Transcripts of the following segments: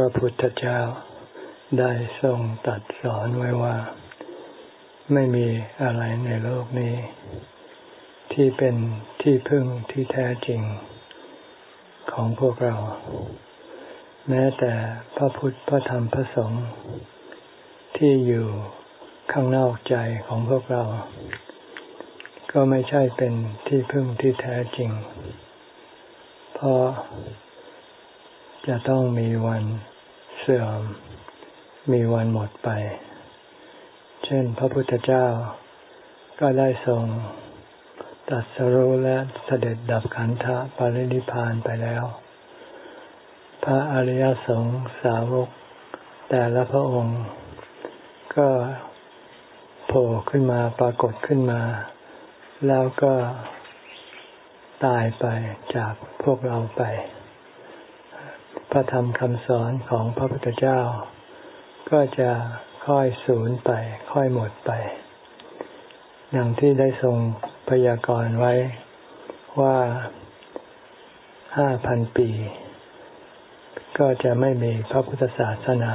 พระพุทธเจ้าได้ทรงตัดสอนไว้ว่า ไม่มีอะไรในโลกนี้ ที่เป็นที่พึ่งที่แท้จริง ของพวกเรา แม้แต่พระพุทธพระธรรมพระสงฆ์ที่อยู่ข้างนอกใจของพวกเรา ก็ไม่ใช่เป็นที่พึ่งที่แท้จริง เพราะ จะต้องมีวันเสื่อม มีวันหมดไป เช่น พระพุทธเจ้าก็ได้ทรงตัดสรู้และเสด็จดับขันธปรินิพานไปแล้ว พระอริยสงฆ์สาวก แต่ละพระองค์ ก็โผล่ขึ้นมาปรากฏขึ้นมา แล้วก็ตายไปจากพวกเราไป ระธรรมคำสอนของพระพุทธเจ้า ก็จะค่อยสูญไป ค่อยหมดไป อย่างที่ได้ทรงพยากรณ์ไว้ว่าห้าพันปี ก็จะไม่มีพระพุทธศาสนา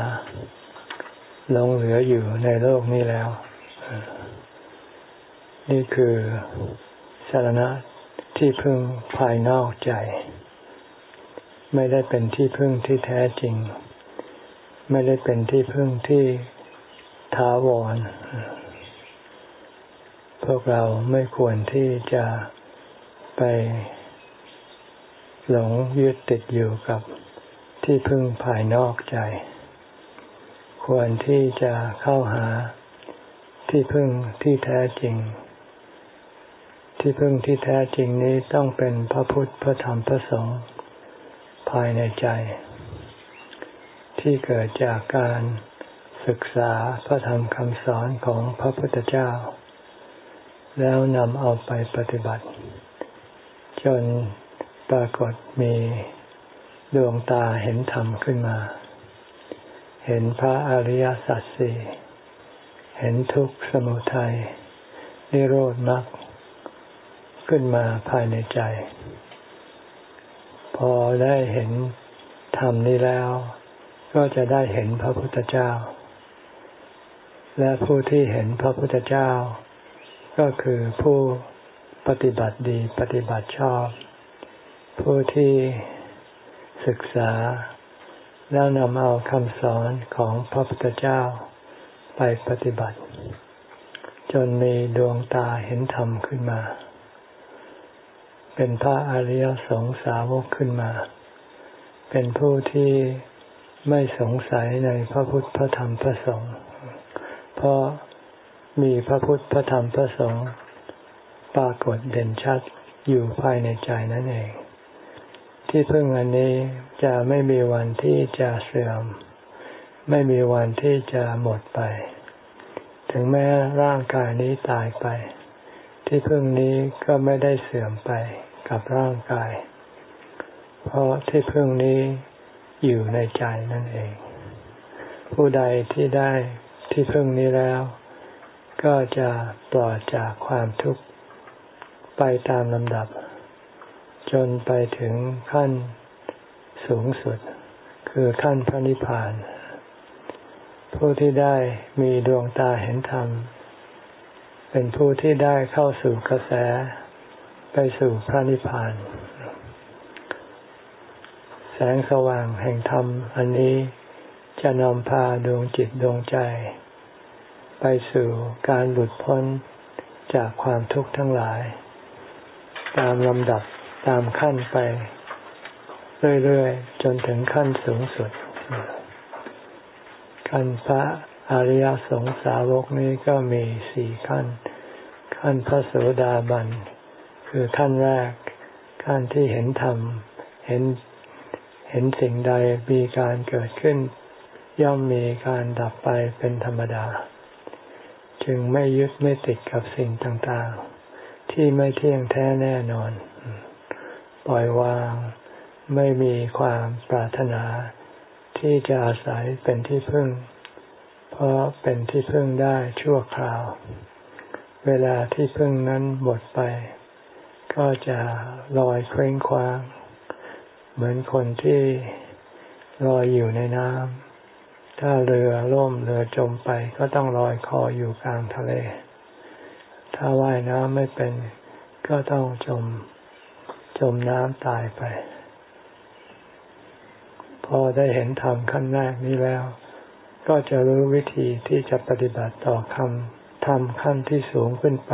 หลงเหลืออยู่ในโลกนี้แล้ว นี่คือสารณะที่พึ่งภายนอกใจ ไม่ได้เป็นที่พึ่งที่แท้จริง ไม่ได้เป็นที่พึ่งที่ถาวร พวกเราไม่ควรที่จะไปหลงยึดติดอยู่กับที่พึ่งภายนอกใจ ควรที่จะเข้าหาที่พึ่งที่แท้จริง ที่พึ่งที่แท้จริงนี้ต้องเป็นพระพุทธพระธรรมพระสงฆ์ ภายในใจ ที่เกิดจากการศึกษาพระธรรมคำสอนของพระพุทธเจ้า แล้วนำเอาไปปฏิบัติ จนปรากฏมีดวงตาเห็นธรรมขึ้นมา เห็นพระอริยสัจสี่เห็นทุกข์สมุทัยนิโรธมรรคขึ้นมาภายในใจ อได้เห็นธรรมนี้แล้ว ก็จะได้เห็นพระพุทธเจ้า และผู้ที่เห็นพระพุทธเจ้า ก็คือผู้ปฏิบัติดีปฏิบัติชอบ ผู้ที่ศึกษา แล้วนำเอาคำสอนของพระพุทธเจ้าไปปฏิบัติ จนมีดวงตาเห็นธรรมขึ้นมา เป็นพระอริยสงสาวกขึ้นมา เป็นผู้ที่ไม่สงสัยในพระพุทธพระธรรมพระสงฆ์เพราะมีพระพุทธพระธรรมพระสงฆ์ปรากฏเด่นชัดอยู่ภายในใจนั่นเอง ที่พึ่งอันนี้จะไม่มีวันที่จะเสื่อม ไม่มีวันที่จะหมดไป ถึงแม้ร่างกายนี้ตายไป ที่พึ่งนี้ก็ไม่ได้เสื่อมไปกับร่างกาย เพราะที่พึ่งนี้อยู่ในใจนั่นเอง ผู้ใดที่ได้ที่พึ่งนี้แล้ว ก็จะปลอดจากความทุกข์ไปตามลำดับ จนไปถึงขั้นสูงสุด คือขั้นพระนิพพาน ผู้ที่ได้มีดวงตาเห็นธรรม เป็นผู้ที่ได้เข้าสู่กระแสไปสู่พระนิพพาน แสงสว่างแห่งธรรม อันนี้จะนำพาดวงจิตดวงใจ ไปสู่การหลุดพ้นจากความทุกข์ทั้งหลาย ตามลำดับตามขั้นไป เรื่อย ๆ จนถึงขั้นสูงสุด ขั้นพระ อริยสงสาวกนี้ก็มีสี่ขั้น ขั้นพระโสดาบัน คือขั้นแรก ขั้นที่เห็นธรรม เห็น เห็นสิ่งใดมีการเกิดขึ้น ย่อมมีการดับไปเป็นธรรมดา จึงไม่ยึดไม่ติดกับสิ่งต่างๆ ที่ไม่เที่ยงแท้แน่นอน ปล่อยวางไม่มีความปรารถนาที่จะอาศัยเป็นที่พึ่ง ราะเป็นที่พึ่งได้ชั่วคราว เวลาที่พึ่งนั้นหมดไป ก็จะลอยเคว้งคว้าง เหมือนคนที่ลอยอยู่ในน้ำ ถ้าเรือล่มเรือจมไป ก็ต้องลอยคออยู่กลางทะเล ถ้าว่ายน้ำไม่เป็น ก็ต้องจม จมน้ำตายไป พอได้เห็นธรรมขั้นแรกนี้แล้ว ก็จะรู้วิธีที่จะปฏิบัติต่อคำธรรมขั้นที่สูงขึ้นไป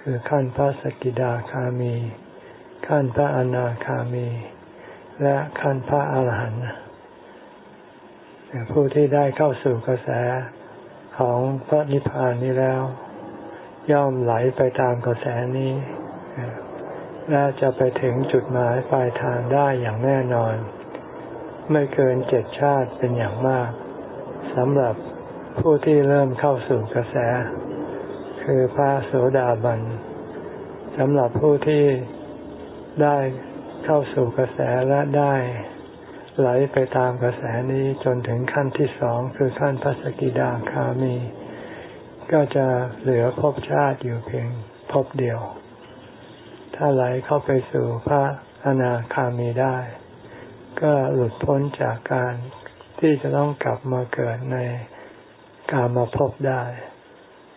คือขั้นพระสกิดาคามี ขั้นพระอนาคามี และขั้นพระอาหารหันต์ผู้ที่ได้เข้าสู่กระแสของพระนิพพานนี้แล้ว ย่อมไหลไปตามกระแสนี้และจะไปถึงจุดหมายปลายทางได้อย่างแน่นอน ไม่เกินเจ็ดชาติเป็นอย่างมากสำหรับผู้ที่เริ่มเข้าสู่กระแส คือพระโสดาบันสำหรับผู้ที่ได้เข้าสู่กระแสและได้ไหลไปตามกระแสนี้จนถึงขั้นที่สองคือขั้นพระสกิดาคามี ก็จะเหลือภพชาติอยู่เพียงภพเดียว ถ้าไหลเข้าไปสู่พระอนาคามีได้ ก็หลุดพ้นจากการที่จะต้องกลับมาเกิดในกามาพบได้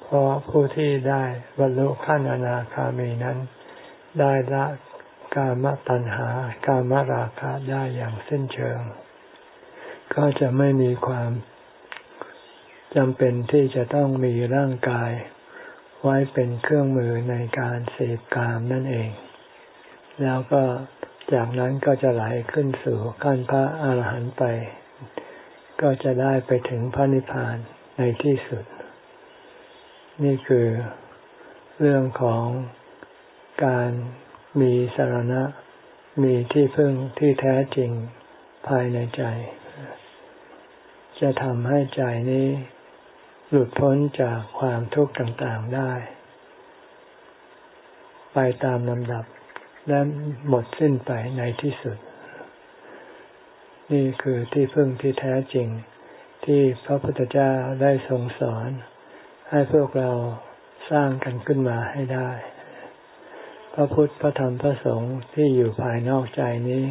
เพราะผู้ที่ได้บรรลุขั้นอนาคามีนั้น ได้ละกามตัณหา กามราคะได้อย่างสิ้นเชิง ก็จะไม่มีความจำเป็นที่จะต้องมีร่างกาย ไว้เป็นเครื่องมือในการเสพกามนั่นเอง แล้วก็ จากนั้นก็จะไหลขึ้นสู่ขั้นพระอาหารหันต์ไป ก็จะได้ไปถึงพระนิพพานในที่สุด นี่คือเรื่องของการมีสารณะ มีที่พึ่งที่แท้จริงภายในใจ จะทำให้ใจนี้หลุดพ้นจากความทุกข์ต่างๆได้ ไปตามลำดับ และหมดสิ้นไปในที่สุด นี่คือที่พึ่งที่แท้จริง ที่พระพุทธเจ้าได้ทรงสอน ให้พวกเราสร้างกันขึ้นมาให้ได้ พระพุทธพระธรรมพระสงฆ์ที่อยู่ภายนอกใจนี้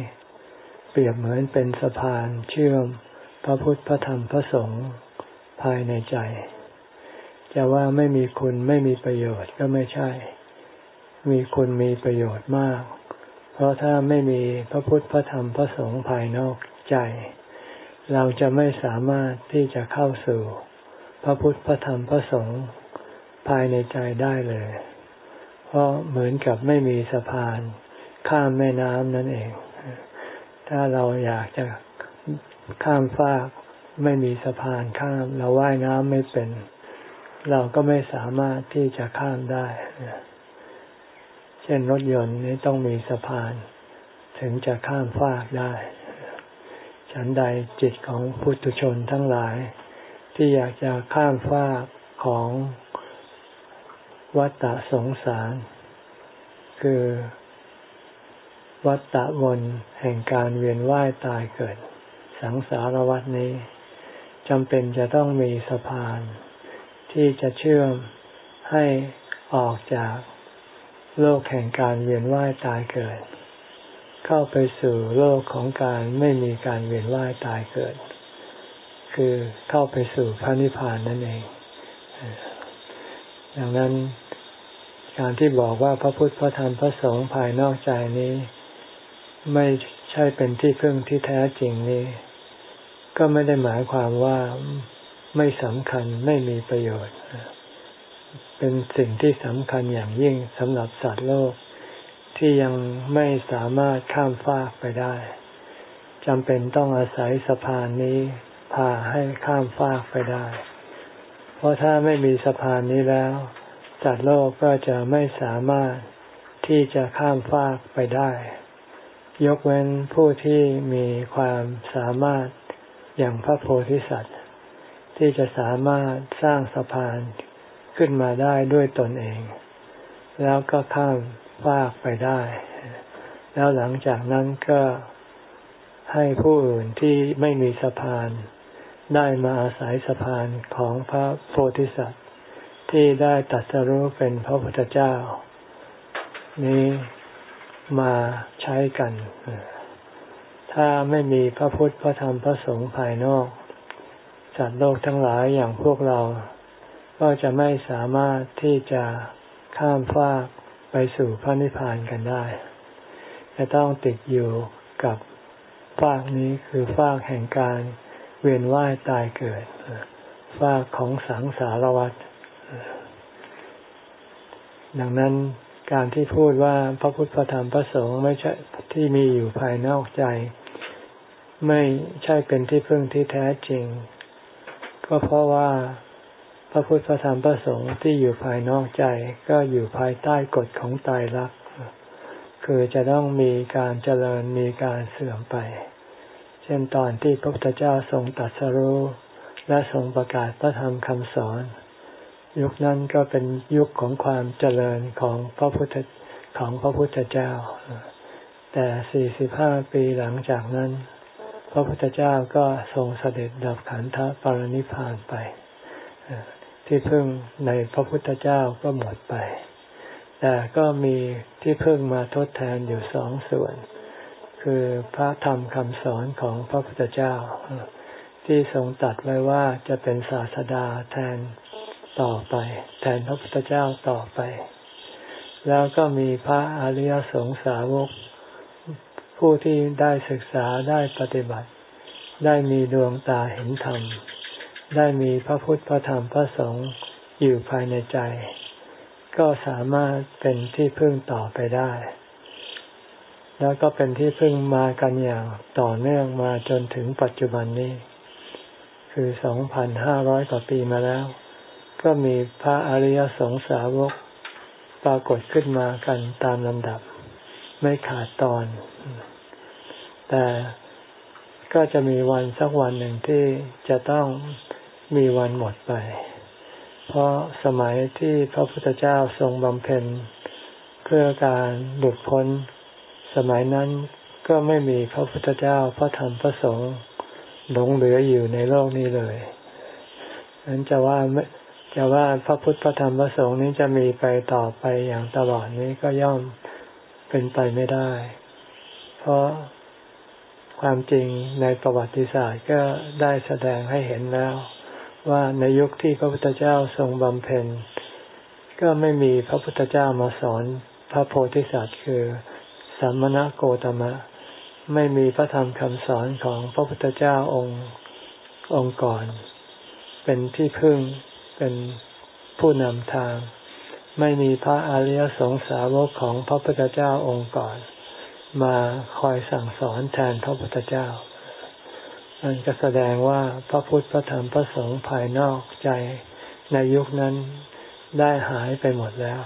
เปรียบเหมือนเป็นสะพานเชื่อม พระพุทธพระธรรมพระสงฆ์ภายในใจ จะว่าไม่มีคุณไม่มีประโยชน์ก็ไม่ใช่ มีคุณมีประโยชน์มาก เพราะถ้าไม่มีพระพุทธพระธรรมพระสงฆ์ภายนอกใจ เราจะไม่สามารถที่จะเข้าสู่ พระพุทธพระธรรมพระสงฆ์ภายในใจได้เลย เพราะเหมือนกับไม่มีสะพาน ข้ามแม่น้ำนั่นเอง ถ้าเราอยากจะข้ามฟากไม่มีสะพานข้าม เราว่ายน้ำไม่เป็น เราก็ไม่สามารถที่จะข้ามได้ เช่นรถยนต์นี้ต้องมีสะพาน ถึงจะข้ามฟากได้ ฉันใดจิตของพุทุชนทั้งหลาย ที่อยากจะข้ามฟากของวัฏสงสาร คือวัฏวนแห่งการเวียนว่ายตายเกิด สังสารวัฏนี้จำเป็นจะต้องมีสะพาน ที่จะเชื่อมให้ออกจาก โลกแห่งการเวียนว่ายตายเกิด เข้าไปสู่โลกของการไม่มีการเวียนว่ายตายเกิด คือเข้าไปสู่พระนิพพานนั่นเองดังนั้นการที่บอกว่าพระพุทธพระธรรมพระสงฆ์ภายนอกใจนี้ ไม่ใช่เป็นที่พึ่งที่แท้จริงนี้ ก็ไม่ได้หมายความว่าไม่สำคัญไม่มีประโยชน์ เป็นสิ่งที่สำคัญอย่างยิ่งสำหรับสัตว์โลกที่ยังไม่สามารถข้ามฟากไปได้จำเป็นต้องอาศัยสะพานนี้พาให้ข้ามฟากไปได้ เพราะถ้าไม่มีสะพานนี้แล้ว สัตว์โลกก็จะไม่สามารถที่จะข้ามฟากไปได้ ยกเว้นผู้ที่มีความสามารถอย่างพระโพธิสัตว์ ที่จะสามารถสร้างสะพาน ขึ้นมาได้ด้วยตนเอง แล้วก็ข้ามฟากไปได้ แล้วหลังจากนั้นก็ให้ผู้อื่นที่ไม่มีสะพาน ได้มาอาศัยสะพานของพระโพธิสัตว์ ที่ได้ตัดสรู้เป็นพระพุทธเจ้า นี้มาใช้กัน ถ้าไม่มีพระพุทธพระธรรมพระสงฆ์ภายนอกสัตว์โลกทั้งหลายอย่างพวกเรา ก็จะไม่สามารถที่จะข้ามฟากไปสู่พระนิพพานกันได้ จะต้องติดอยู่กับฟากนี้คือฟากแห่งการเวียนว่ายตายเกิดฟากของสังสารวัฏดังนั้นการที่พูดว่าพระพุทธธรรมพระสงฆ์ไม่ใช่ที่มีอยู่ภายนอกใจ ไม่ใช่เป็นที่พึ่งที่แท้จริง ก็เพราะว่า ระพุทธพระธรรมพระสงฆ์ที่อยู่ภายนอกใจก็อยู่ภายใต้กฎของตายรักคือจะต้องมีการเจริญมีการเสื่อมไป เช่นตอนที่พระพุทธเจ้าทรงตัดสรู้และทรงประกาศพระธรรมคำสอน ยุคนั้นก็เป็นยุคของความเจริญของพระพุทธของพระพุทธเจ้า แต่สี่สิบห้าปีหลังจากนั้น พระพุทธเจ้าก็ทรงเสด็จดับขันธปรินิพานไป ที่พึ่งในพระพุทธเจ้าก็หมดไป แต่ก็มีที่พึ่งมาทดแทนอยู่สองส่วน คือพระธรรมคำสอนของพระพุทธเจ้า ที่ทรงตัดไว้ว่าจะเป็นศาสดาแทนต่อไป แทนพระพุทธเจ้าต่อไป แล้วก็มีพระอริยสงสาวก ผู้ที่ได้ศึกษาได้ปฏิบัติ ได้มีดวงตาเห็นธรรม ได้มีพระพุทธพระธรรมพระสงฆ์อยู่ภายในใจ ก็สามารถเป็นที่พึ่งต่อไปได้ แล้วก็เป็นที่พึ่งมากันอย่างต่อเนื่องมาจนถึงปัจจุบันนี้ คือสองพันห้าร้อยกว่าปีมาแล้ว ก็มีพระอริยสงสาวกปรากฏขึ้นมากันตามลำดับ ไม่ขาดตอน แต่ ก็จะมีวันสักวันหนึ่งที่จะต้องมีวันหมดไป เพราะสมัยที่พระพุทธเจ้าทรงบำเพ็ญ เพื่อการหลุดพ้น สมัยนั้นก็ไม่มีพระพุทธเจ้าพระธรรมพระสงฆ์หลงเหลืออยู่ในโลกนี้เลยนั้นจะว่าจะว่าพระพุทธพระธรรมพระสงฆ์นี้จะมีไปต่อไปอย่างตลอดนี้ก็ย่อมเป็นไปไม่ได้ เพราะ ความจริงในประวัติศาสตร์ก็ได้แสดงให้เห็นแล้ว ว่าในยุคที่พระพุทธเจ้าทรงบำเพ็ญ ก็ไม่มีพระพุทธเจ้ามาสอนพระโพธิสัตว์คือสัมมณโกตมะ ไม่มีพระธรรมคำสอนของพระพุทธเจ้าองค์องค์ก่อน เป็นที่พึ่งเป็นผู้นำทาง ไม่มีพระอริยสงสาวกของพระพุทธเจ้าองค์ก่อน มาคอยสั่งสอนแทนพระพุทธเจ้าอันก็แสดงว่าพระพุทธพระธรรมพระสงฆ์ภายนอกใจในยุคนั้นได้หายไปหมดแล้ว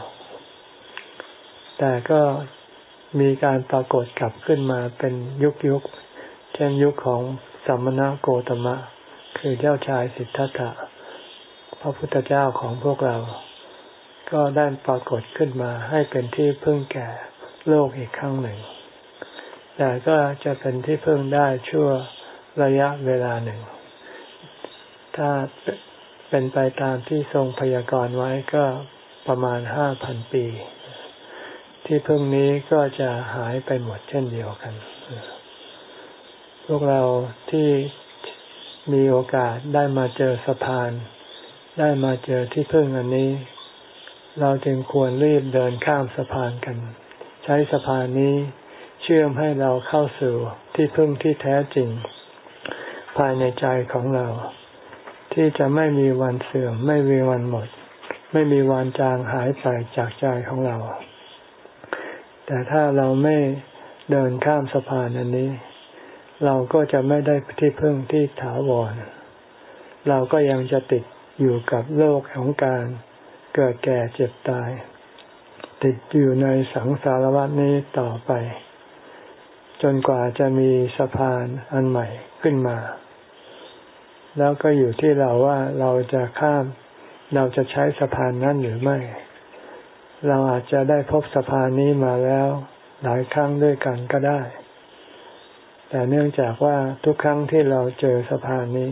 แต่ก็มีการปรากฏกลับขึ้นมาเป็นยุคยุค เช่นยุคของสัมมณโกตมะ คือเจ้าชายสิทธัตถะ พระพุทธเจ้าของพวกเรา ก็ได้ปรากฏขึ้นมาให้เป็นที่พึ่งแก่โลกอีกครั้งหนึ่ง แต่ก็จะเป็นที่พึ่งได้ชั่วระยะเวลาหนึ่ง ถ้าเป็นไปตามที่ทรงพยากรณ์ไว้ก็ประมาณห้าพันปี ที่พึ่งนี้ก็จะหายไปหมดเช่นเดียวกัน พวกเราที่มีโอกาสได้มาเจอสะพาน ได้มาเจอที่พึ่งอันนี้ เราจึงควรรีบเดินข้ามสะพานกัน ใช้สะพานนี้ ชื่อมให้เราเข้าสู่ที่พึ่งที่แท้จริง ภายในใจของเรา ที่จะไม่มีวันเสื่อม ไม่มีวันหมด ไม่มีวันจางหายไปจากใจของเรา แต่ถ้าเราไม่เดินข้ามสะพานอันนี้ เราก็จะไม่ได้ที่พึ่งที่ถาวร เราก็ยังจะติดอยู่กับโลกของการเกิดแก่เจ็บตาย ติดอยู่ในสังสารวัฏนี้ต่อไป จนกว่าจะมีสะพานอันใหม่ขึ้นมา แล้วก็อยู่ที่เราว่าเราจะข้าม เราจะใช้สะพานนั้นหรือไม่ เราอาจจะได้พบสะพานนี้มาแล้ว หลายครั้งด้วยกันก็ได้ แต่เนื่องจากว่าทุกครั้งที่เราเจอสะพานนี้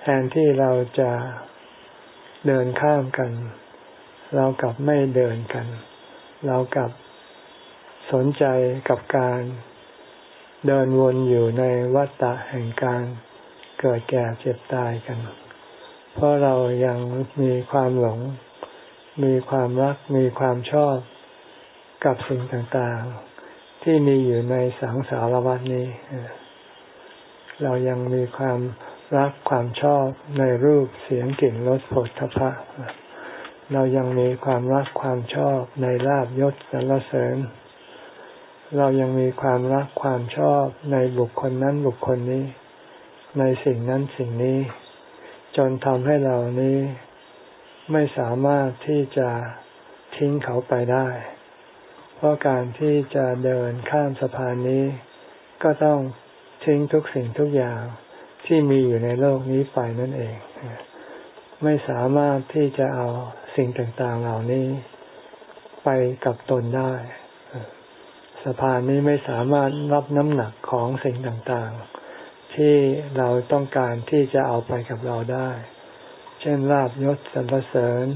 แทนที่เราจะเดินข้ามกัน เรากลับไม่เดินกัน เรากลับสนใจกับการ เดินวนอยู่ในวัฏฏะแห่งการเกิดแก่เจ็บตายกัน เพราะเรายังมีความหลง มีความรัก มีความชอบกับสิ่งต่างๆ ที่มีอยู่ในสังสารวัฏนี้ เรายังมีความรักความชอบในรูปเสียงกลิ่นรสผลทพะเรายังมีความรักความชอบในลาบยศสรรเสริญ เรายังมีความรักความชอบในบุคคลนั้นบุคคลนี้ ในสิ่งนั้นสิ่งนี้ จนทำให้เรานี้ไม่สามารถที่จะทิ้งเขาไปได้ เพราะการที่จะเดินข้ามสะพานนี้ ก็ต้องทิ้งทุกสิ่งทุกอย่างที่มีอยู่ในโลกนี้ไปนั่นเอง ไม่สามารถที่จะเอาสิ่งต่างๆเหล่านี้ ไปกับตนได้ สะพานนี้ไม่สามารถรับน้ำหนักของสิ่งต่างๆ ที่เราต้องการที่จะเอาไปกับเราได้ เช่นลาบยศสรรเสริญ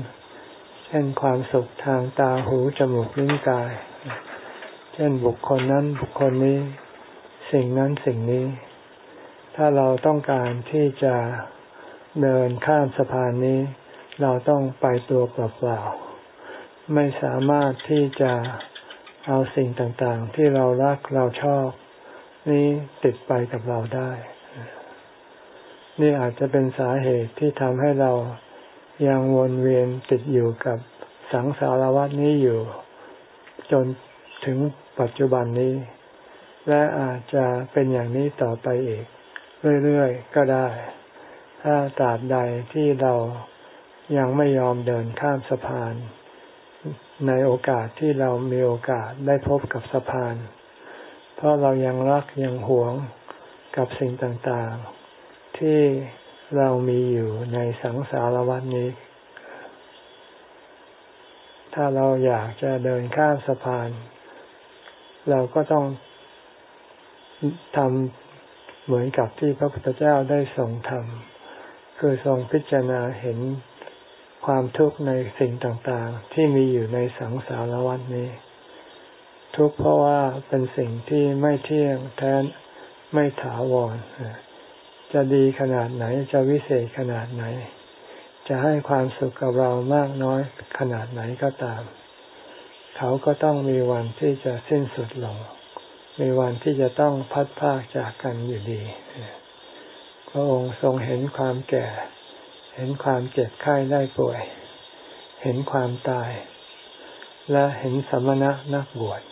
เช่นความสุขทางตาหูจมูกลิ้นกาย เช่นบุคคลนั้นบุคคลนี้ สิ่งนั้นสิ่งนี้ ถ้าเราต้องการที่จะเดินข้ามสะพานนี้ เราต้องไปตัวเปล่าๆไม่สามารถที่จะ เอาสิ่งต่างๆ ที่เรารักเราชอบ นี้ติดไปกับเราได้ นี่อาจจะเป็นสาเหตุที่ทำให้เรายังวนเวียนติดอยู่กับสังสารวัฏนี้อยู่ จนถึงปัจจุบันนี้ และอาจจะเป็นอย่างนี้ต่อไปอีก เรื่อยๆ ก็ได้ ถ้าตราบใดที่เรายังไม่ยอมเดินข้ามสะพาน ในโอกาสที่เรามีโอกาสได้พบกับสะพาน เพราะเรายังรักยังหวงกับสิ่งต่างๆ ที่เรามีอยู่ในสังสารวัฏนี้ ถ้าเราอยากจะเดินข้ามสะพาน เราก็ต้องทำเหมือนกับที่พระพุทธเจ้าได้ทรงทำคือทรงพิจารณาเห็น ความทุกข์ในสิ่งต่างๆ ที่มีอยู่ในสังสารวัฏนี้ ทุกข์เพราะว่าเป็นสิ่งที่ไม่เที่ยงแท้ไม่ถาวรจะดีขนาดไหนจะวิเศษขนาดไหน จะให้ความสุขกับเรามากน้อยขนาดไหนก็ตาม เขาก็ต้องมีวันที่จะสิ้นสุดลง มีวันที่จะต้องพัดพากจากกันอยู่ดี พระองค์ทรงเห็นความแก่ เห็นความเจ็บไข้ได้ป่วย เห็นความตาย และเห็นสมณะนักบวช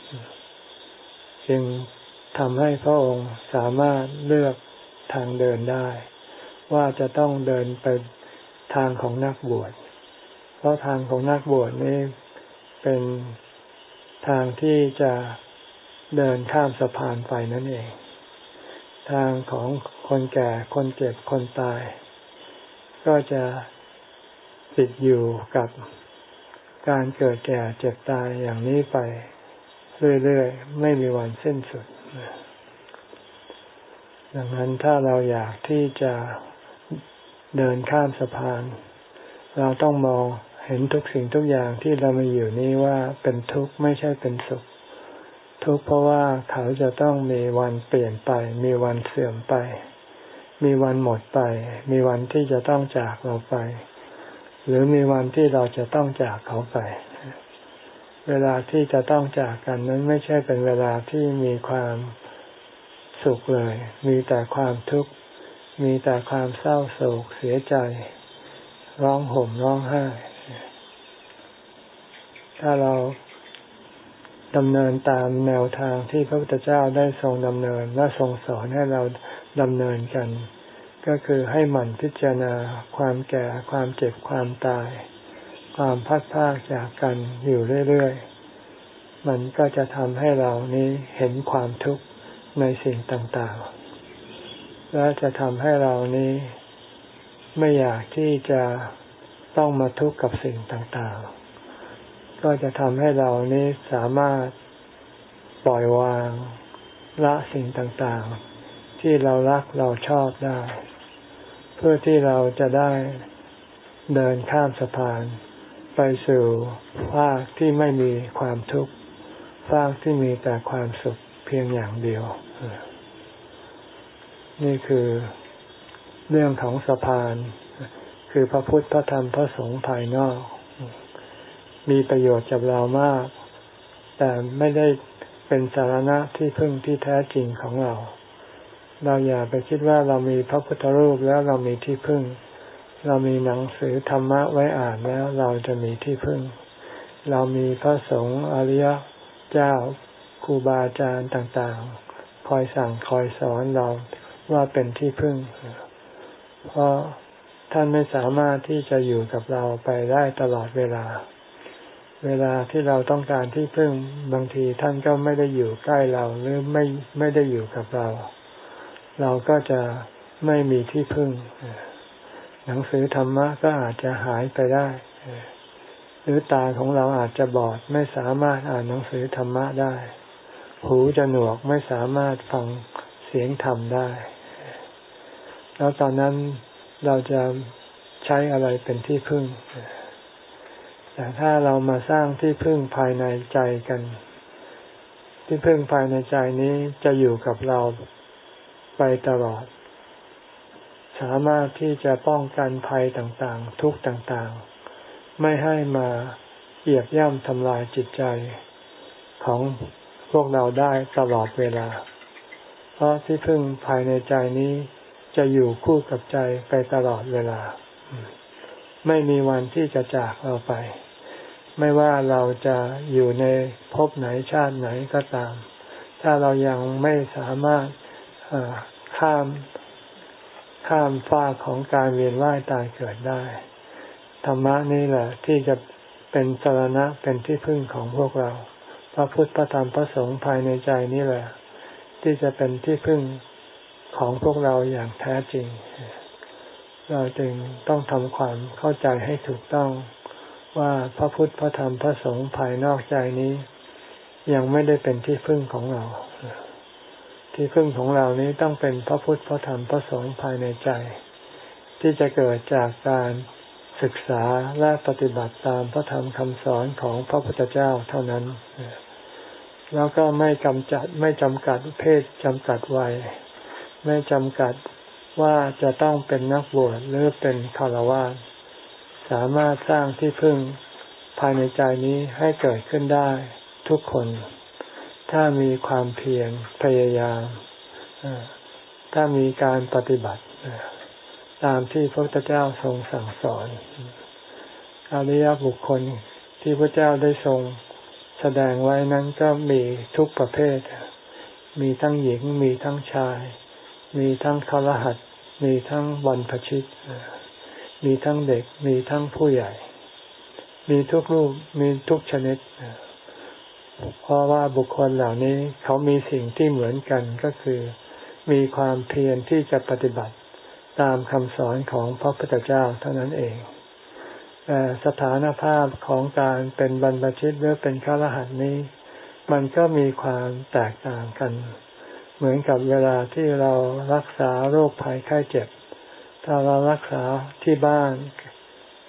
จึงทำให้พระองค์สามารถเลือกทางเดินได้ ว่าจะต้องเดินไปทางของนักบวช เพราะทางของนักบวชนี้เป็นทางที่จะเดินข้ามสะพานไปนั่นเอง ทางของคนแก่คนเจ็บคนตาย ก็จะติดอยู่กับการเกิดแก่เจ็บตายอย่างนี้ไปเรื่อยๆ ไม่มีวันสิ้นสุด ดังนั้นถ้าเราอยากที่จะเดินข้ามสะพาน เราต้องมองเห็นทุกสิ่งทุกอย่างที่เรามีอยู่นี้ว่าเป็นทุกข์ไม่ใช่เป็นสุข ทุกข์เพราะว่าเขาจะต้องมีวันเปลี่ยนไป มีวันเสื่อมไป มีวันหมดไป มีวันที่จะต้องจากเราไป หรือมีวันที่เราจะต้องจากเขาไป เวลาที่จะต้องจากกันนั้นไม่ใช่เป็นเวลาที่มีความสุขเลย มีแต่ความทุกข์ มีแต่ความเศร้าโศกเสียใจ ร้องห่มร้องไห้ ถ้าเราดำเนินตามแนวทางที่พระพุทธเจ้าได้ทรงดำเนินและทรงสอนให้เรา ดำเนินกัน ก็คือให้หมั่นพิจารณาความแก่ความเจ็บความตาย ความพัดพากจากกันอยู่เรื่อยๆ มันก็จะทำให้เรานี้เห็นความทุกข์ในสิ่งต่างๆ และจะทำให้เรานี้ไม่อยากที่จะต้องมาทุกข์กับสิ่งต่างๆ ก็จะทำให้เรานี้สามารถปล่อยวางละสิ่งต่างๆ ที่เรารักเราชอบได้ เพื่อที่เราจะได้เดินข้ามสะพาน ไปสู่ภาคที่ไม่มีความทุกข์ภาคที่มีแต่ความสุขเพียงอย่างเดียว นี่คือเรื่องของสะพาน คือพระพุทธพระธรรมพระสงฆ์ภายนอก มีประโยชน์กับเรามาก แต่ไม่ได้เป็นสาระที่พึ่งที่แท้จริงของเรา เราอย่าไปคิดว่าเรามีพระพุทธรูปแล้วเรามีที่พึ่ง เรามีหนังสือธรรมะไว้อ่านแล้วเราจะมีที่พึ่ง เรามีพระสงฆ์อริยเจ้าครูบาอาจารย์ต่างๆ คอยสั่งคอยสอนเราว่าเป็นที่พึ่ง เพราะท่านไม่สามารถที่จะอยู่กับเราไปได้ตลอดเวลา เวลาที่เราต้องการที่พึ่งบางทีท่านก็ไม่ได้อยู่ใกล้เราหรือไม่ไม่ได้อยู่กับเรา เราก็จะไม่มีที่พึ่ง หนังสือธรรมะก็อาจจะหายไปได้ หรือตาของเราอาจจะบอดไม่สามารถอ่านหนังสือธรรมะได้ หูจะหนวกไม่สามารถฟังเสียงธรรมได้ แล้วตอนนั้นเราจะใช้อะไรเป็นที่พึ่ง แต่ถ้าเรามาสร้างที่พึ่งภายในใจกัน ที่พึ่งภายในใจนี้จะอยู่กับเรา ไปตลอด สามารถที่จะป้องกันภัยต่างๆ ทุกต่างๆ ไม่ให้มาเหยียบย่ำทำลายจิตใจของพวกเราได้ตลอดเวลา เพราะที่พึ่งภายในใจนี้จะอยู่คู่กับใจไปตลอดเวลา ไม่มีวันที่จะจากเราไป ไม่ว่าเราจะอยู่ในภพไหนชาติไหนก็ตาม ถ้าเรายังไม่สามารถ ข้ามข้ามฟ้าของการเวียนว่ายตายเกิดได้ ธรรมะนี่แหละที่จะเป็นสารณะเป็นที่พึ่งของพวกเรา พระพุทธพระธรรมพระสงฆ์ภายในใจนี่แหละ ที่จะเป็นที่พึ่งของพวกเราอย่างแท้จริง เราจึงต้องทำความเข้าใจให้ถูกต้องว่าพระพุทธพระธรรมพระสงฆ์ภายนอกใจนี้ ยังไม่ได้เป็นที่พึ่งของเรา ที่พึ่งของเรานี้ต้องเป็นพระพุทธพระธรรมพระสงฆ์ภายในใจ ที่จะเกิดจากการศึกษาและปฏิบัติตามพระธรรมคำสอนของพระพุทธเจ้าเท่านั้น แล้วก็ไม่กำจัดไม่จำกัดเพศจำกัดวัย ไม่จำกัดว่าจะต้องเป็นนักบวชหรือเป็นคารวะสามารถสร้างที่พึ่งภายในใจนี้ให้เกิดขึ้นได้ทุกคน ถ้ามีความเพียรพยายามถ้ามีการปฏิบัติตามที่พระพุทธเจ้าทรงสั่งสอนอริยบุคคลที่พระเจ้าได้ทรงแสดงไว้นั้นก็มีทุกประเภท มีทั้งหญิง มีทั้งชาย มีทั้งคารหัส มีทั้งวันพชิต มีทั้งเด็ก มีทั้งผู้ใหญ่ มีทุกรูป มีทุกชนิด เพราะว่าบุคคลเหล่านี้เขามีสิ่งที่เหมือนกันก็คือ มีความเพียรที่จะปฏิบัติตามคำสอนของพระพุทธเจ้าเท่านั้นเองแต่สถานภาพของการเป็นบรรพชิตหรือเป็นฆรหัสนี้ มันก็มีความแตกต่างกัน เหมือนกับเวลาที่เรารักษาโรคภัยไข้เจ็บ ถ้าเรารักษาที่บ้าน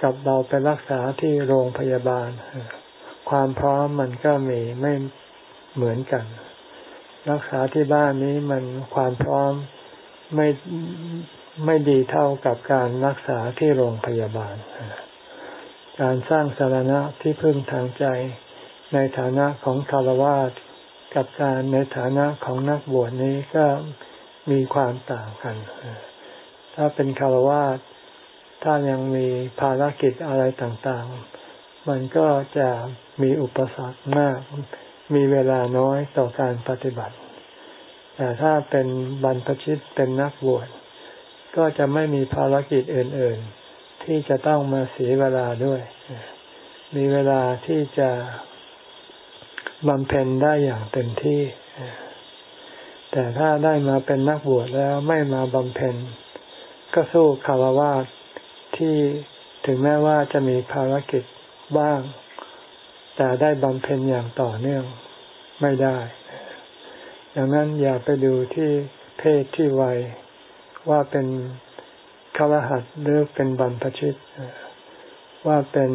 กับเราไปรักษาที่โรงพยาบาล ความพร้อมมันก็มีไม่เหมือนกัน รักษาที่บ้านนี้มันความพร้อมไม่ไม่ดีเท่ากับการรักษาที่โรงพยาบาล การสร้างสารณะที่พึ่งทางใจในฐานะของคารวะกับการในฐานะของนักบวชนี้ก็มีความต่างกัน ถ้าเป็นคารวะถ้ายังมีภารกิจอะไรต่างๆ มันก็จะ มีอุปสรรคมาก มีเวลาน้อยต่อการปฏิบัติ แต่ถ้าเป็นบรรพชิตเป็นนักบวชก็จะไม่มีภารกิจอื่น ๆ ที่จะต้องมาเสียเวลาด้วย มีเวลาที่จะบำเพ็ญได้อย่างเต็มที่ แต่ถ้าได้มาเป็นนักบวชแล้วไม่มาบำเพ็ญ ก็สู้คารวะที่ถึงแม้ว่าจะมีภารกิจบ้าง แต่ได้บำเพ็ญอย่างต่อเนื่องไม่ได้ ดังนั้นอย่าไปดูที่เพศที่วัยว่าเป็นคารหัสหรือเป็นบรรพชิต ว่าเป็น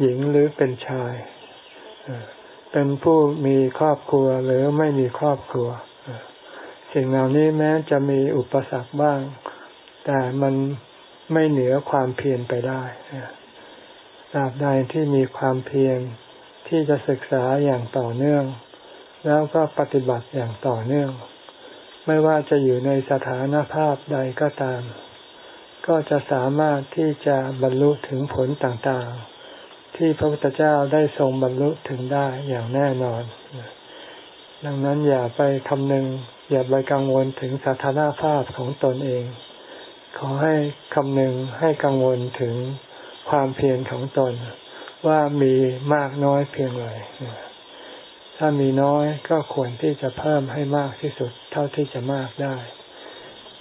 หญิงหรือเป็นชาย เป็นผู้มีครอบครัวหรือไม่มีครอบครัว สิ่งเหล่านี้แม้จะมีอุปสรรคบ้าง แต่มันไม่เหนือความเพียรไปได้ตราบใดที่มีความเพียร ที่จะศึกษาอย่างต่อเนื่อง แล้วก็ปฏิบัติอย่างต่อเนื่อง ไม่ว่าจะอยู่ในสถานภาพใดก็ตาม ก็จะสามารถที่จะบรรลุถึงผลต่างๆ ที่พระพุทธเจ้าได้ทรงบรรลุถึงได้อย่างแน่นอน ดังนั้นอย่าไปคำนึง อย่าไปกังวลถึงสถานภาพของตนเอง ขอให้คำนึงให้กังวลถึงความเพียรของตน ว่ามีมากน้อยเพียงไรถ้ามีน้อยก็ควรที่จะเพิ่มให้มากที่สุด เท่าที่จะมากได้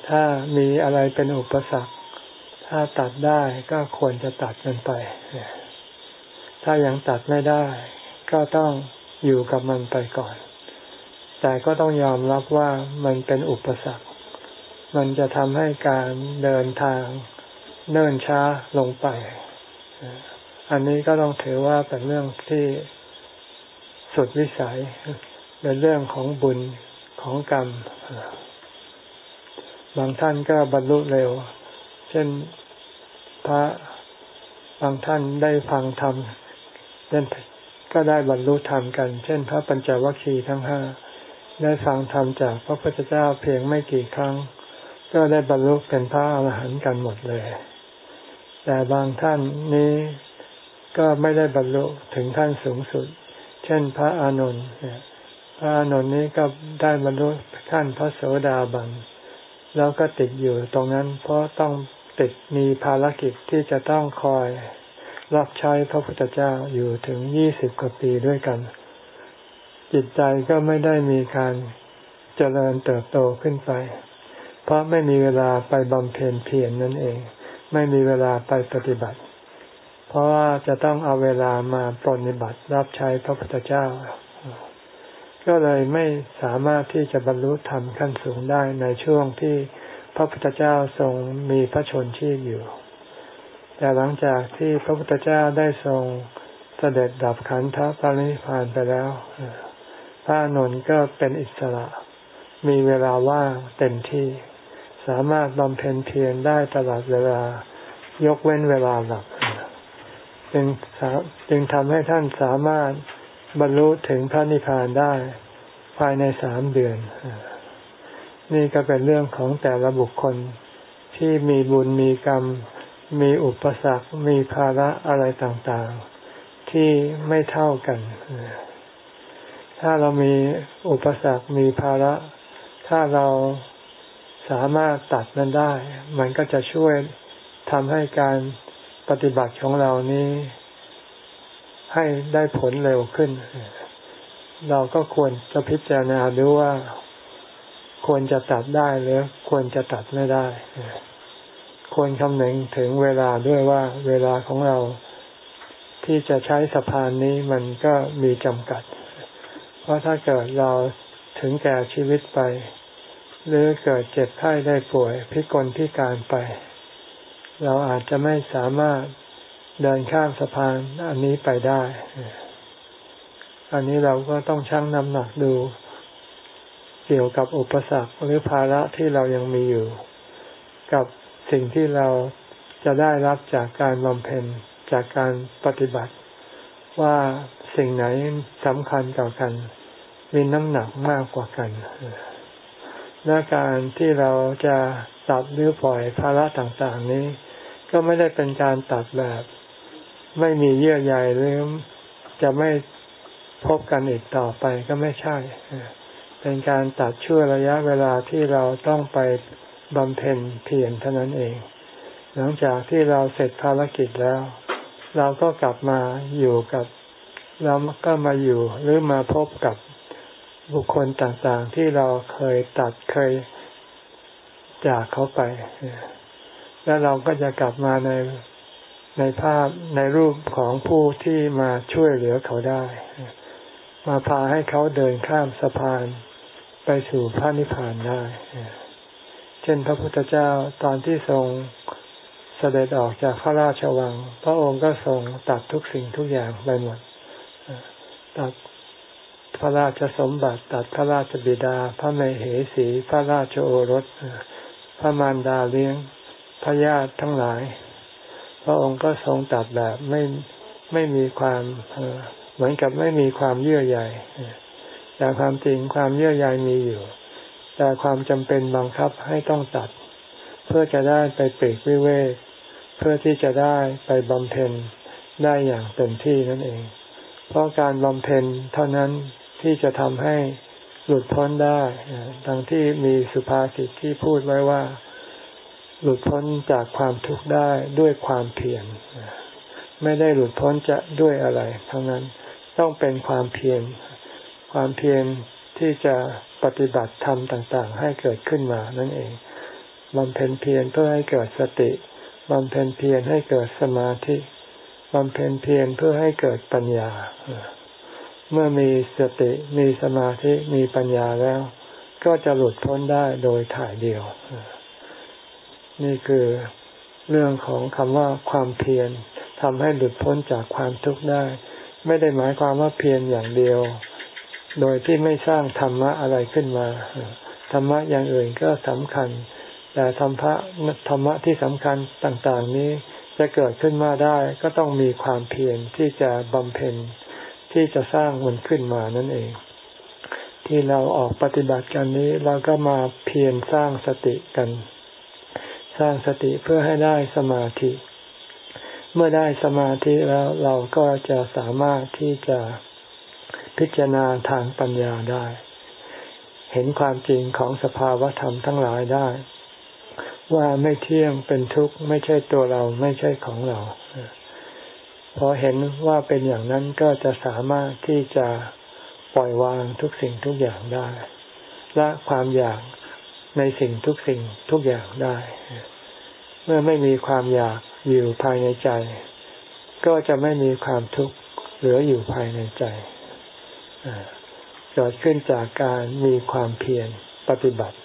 ถ้ามีอะไรเป็นอุปสรรค ถ้าตัดได้ก็ควรจะตัดมันไป ถ้ายังตัดไม่ได้ ก็ต้องอยู่กับมันไปก่อน แต่ก็ต้องยอมรับว่ามันเป็นอุปสรรค มันจะทำให้การเดินทางเนิ่นช้าลงไป อันนี้ก็ต้องถือว่าเป็นเรื่องที่สุดวิสัยเป็นเรื่องของบุญของกรรม บางท่านก็บรรลุเร็ว เช่นพระบางท่านได้ฟังธรรมเด่นก็ได้บรรลุธรรมกัน เช่น พระปัญจวัคคีย์ทั้งห้าได้ฟังธรรมจากพระพุทธเจ้าเพียงไม่กี่ครั้ง ก็ได้บรรลุเป็นพระอรหันต์กันหมดเลย แต่บางท่านนี้ ก็ไม่ได้บรรลุถึงขั้นสูงสุด เช่นพระอานนท์พระอานนท์นี้ก็ได้บรรลุขั้นพระโสดาบัน แล้วก็ติดอยู่ตรงนั้น เพราะต้องติดมีภารกิจที่จะต้องคอยรับใช้พระพุทธเจ้าอยู่ถึงยี่สิบกว่าปีด้วยกัน จิตใจก็ไม่ได้มีการเจริญเติบโตขึ้นไป เพราะไม่มีเวลาไปบำเพ็ญเพียรนนั่นเอง ไม่มีเวลาไปปฏิบัติ เพราะว่าจะต้องเอาเวลามาปฏิบัติรับใช้พระพุทธเจ้า ก็เลยไม่สามารถที่จะบรรลุธรรมขั้นสูงได้ในช่วงที่พระพุทธเจ้าทรงมีพระชนชีพอยู่ แต่หลังจากที่พระพุทธเจ้าได้ทรงเสด็จดับขันธปรินิพานไปแล้ว พระนนท์ก็เป็นอิสระ มีเวลาว่างเต็มที่ สามารถบำเพ็ญเพียรได้ตลอดเวลา ยกเว้นเวลาหลับ จึงจึงทำให้ท่านสามารถบรรลุถึงพระนิพพานได้ภายในสามเดือน นี่ก็เป็นเรื่องของแต่ละบุคคลที่มีบุญมีกรรม มีอุปสรรค มีภาระอะไรต่างๆ ที่ไม่เท่ากัน ถ้าเรามีอุปสรรค มีภาระ ถ้าเราสามารถตัดมันได้ มันก็จะช่วยทำให้การ ปฏิบัติของเรานี้ให้ได้ผลเร็วขึ้น เราก็ควรจะพิจารณาดูว่าควรจะตัดได้หรือควรจะตัดไม่ได้ ควรคำนึงถึงเวลาด้วยว่าเวลาของเราที่จะใช้สะพานนี้มันก็มีจำกัด เพราะถ้าเกิดเราถึงแก่ชีวิตไป หรือเกิดเจ็บไข้ได้ป่วยพิกลพิการไป เราอาจจะไม่สามารถเดินข้ามสะพานอันนี้ไปได้ อันนี้เราก็ต้องชั่งน้ำหนักดู เกี่ยวกับอุปสรรคหรือภาระที่เรายังมีอยู่ กับสิ่งที่เราจะได้รับจากการบำเพ็ญจากการปฏิบัติ ว่าสิ่งไหนสำคัญกว่ากัน มีน้ำหนักมากกว่ากันและการที่เราจะตัดหรือปล่อยภาระต่างๆนี้ ก็ไม่ได้เป็นการตัดแบบ ไม่มีเยื่อใยหรือจะไม่พบกันอีกต่อไปก็ไม่ใช่ เป็นการตัดช่วระยะเวลาที่เราต้องไปบำเพ็ญเพียรเท่านั้นเอง หลังจากที่เราเสร็จภารกิจแล้ว เราก็กลับมาอยู่กับเราก็มาอยู่หรือมาพบกับบุคคลต่างๆ ที่เราเคยตัดเคยจากเขาไป แล้วเราก็จะกลับมาในในภาพในรูปของผู้ที่มาช่วยเหลือเขาได้ มาพาให้เขาเดินข้ามสะพานไปสู่พระนิพพานได้ เช่นพระพุทธเจ้าตอนที่ทรงเสด็จออกจากพระราชวัง พระองค์ก็ทรงตัดทุกสิ่งทุกอย่างไปหมด ตัดพระราชสมบัติ ตัดพระราชบิดา พระมเหสี พระราชโอรส พระมารดาเลี้ยง พระญาติทั้งหลาย พระองค์ก็ทรงตัดแบบไม่ไม่มีความเหมือนกับไม่มีความเยื่อใยแต่ความจริงความเยื่อใยมีอยู่ แต่ความจำเป็นบังคับให้ต้องตัด เพื่อจะได้ไปปีกวิเวกเพื่อที่จะได้ไปบำเพ็ญได้อย่างเต็มที่นั่นเอง เพราะการบำเพ็ญเท่านั้นที่จะทำให้หลุดพ้นได้ดังที่มีสุภาษิตที่พูดไว้ว่า หลุดพ้นจากความทุกข์ได้ด้วยความเพียรไม่ได้หลุดพ้นจะด้วยอะไรทั้งนั้นต้องเป็นความเพียรความเพียรที่จะปฏิบัติธรรมต่าง ๆ ให้เกิดขึ้นมานั่นเองบำเพ็ญเพียรเพื่อให้เกิดสติบำเพ็ญเพียรให้เกิดสมาธิบำเพ็ญเพียรเพื่อให้เกิดปัญญา เมื่อมีสติมีสมาธิมีปัญญาแล้ว ก็จะหลุดพ้นได้โดยถ่ายเดียว นี่คือเรื่องของคำว่าความเพียรทำให้หลุดพ้นจากความทุกข์ได้ ไม่ได้หมายความว่าเพียรอย่างเดียว โดยที่ไม่สร้างธรรมะอะไรขึ้นมา ธรรมะอย่างอื่นก็สำคัญ แต่ธรรมะธรรมะที่สำคัญต่างๆนี้จะเกิดขึ้นมาได้ก็ต้องมีความเพียรที่จะบำเพ็ญที่จะสร้างมันขึ้นมานั่นเอง ที่เราออกปฏิบัติกันนี้เราก็มาเพียรสร้างสติกัน สร้างสติเพื่อให้ได้สมาธิ เมื่อได้สมาธิแล้วเราก็จะสามารถที่จะพิจารณาทางปัญญาได้ เห็นความจริงของสภาวะธรรมทั้งหลายได้ ว่าไม่เที่ยงเป็นทุกข์ไม่ใช่ตัวเราไม่ใช่ของเรา พอเห็นว่าเป็นอย่างนั้นก็จะสามารถที่จะปล่อยวางทุกสิ่งทุกอย่างได้ ละความอยาก ในสิ่งทุกสิ่งทุกอย่างได้ เมื่อไม่มีความอยากอยู่ภายในใจ ก็จะไม่มีความทุกข์เหลืออยู่ภายในใจเกิดขึ้นจากการมีความเพียรปฏิบัติ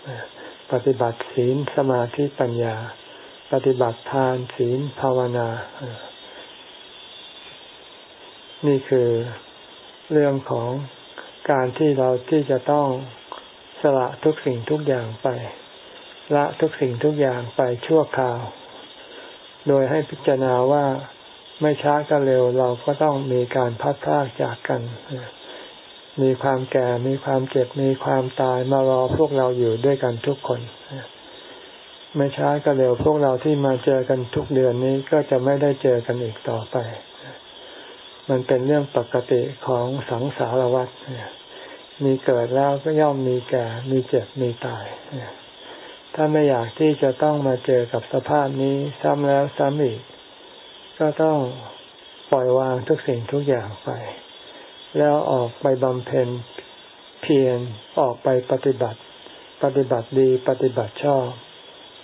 ปฏิบัติศีลสมาธิปัญญา ปฏิบัติทานศีลภาวนา นี่คือเรื่องของการที่เราที่จะต้อง สละทุกสิ่งทุกอย่างไป ละทุกสิ่งทุกอย่างไปชั่วคราว โดยให้พิจารณาว่าไม่ช้าก็เร็วเราก็ต้องมีการพัดพลากจากกัน มีความแก่ มีความเจ็บ มีความตายมารอพวกเราอยู่ด้วยกันทุกคน ไม่ช้าก็เร็วพวกเราที่มาเจอกันทุกเดือนนี้ก็จะไม่ได้เจอกันอีกต่อไป มันเป็นเรื่องปกติของสังสารวัฏ มีเกิดแล้วก็ย่อมมีแก่ มีเจ็บ มีตาย ถ้าไม่อยากที่จะต้องมาเจอกับสภาพนี้ซ้ำแล้วซ้ำอีก ก็ต้องปล่อยวางทุกสิ่งทุกอย่างไป แล้วออกไปบำเพ็ญเพียรออกไปปฏิบัติ ปฏิบัติดีปฏิบัติชอบ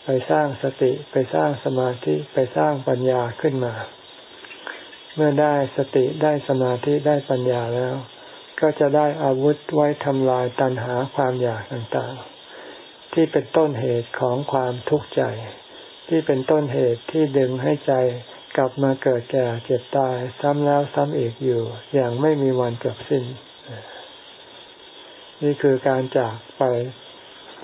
ไปสร้างสติไปสร้างสมาธิไปสร้างปัญญาขึ้นมา เมื่อได้สติได้สมาธิได้ปัญญาแล้ว ก็จะได้อาวุธไว้ทำลายตัณหาความอยากต่างๆ ที่เป็นต้นเหตุของความทุกข์ใจ ที่เป็นต้นเหตุที่ดึงให้ใจกลับมาเกิดแก่เจ็บตายซ้ำแล้วซ้ำอีกอยู่ อย่างไม่มีวันจบสิ้น นี่คือการจากไป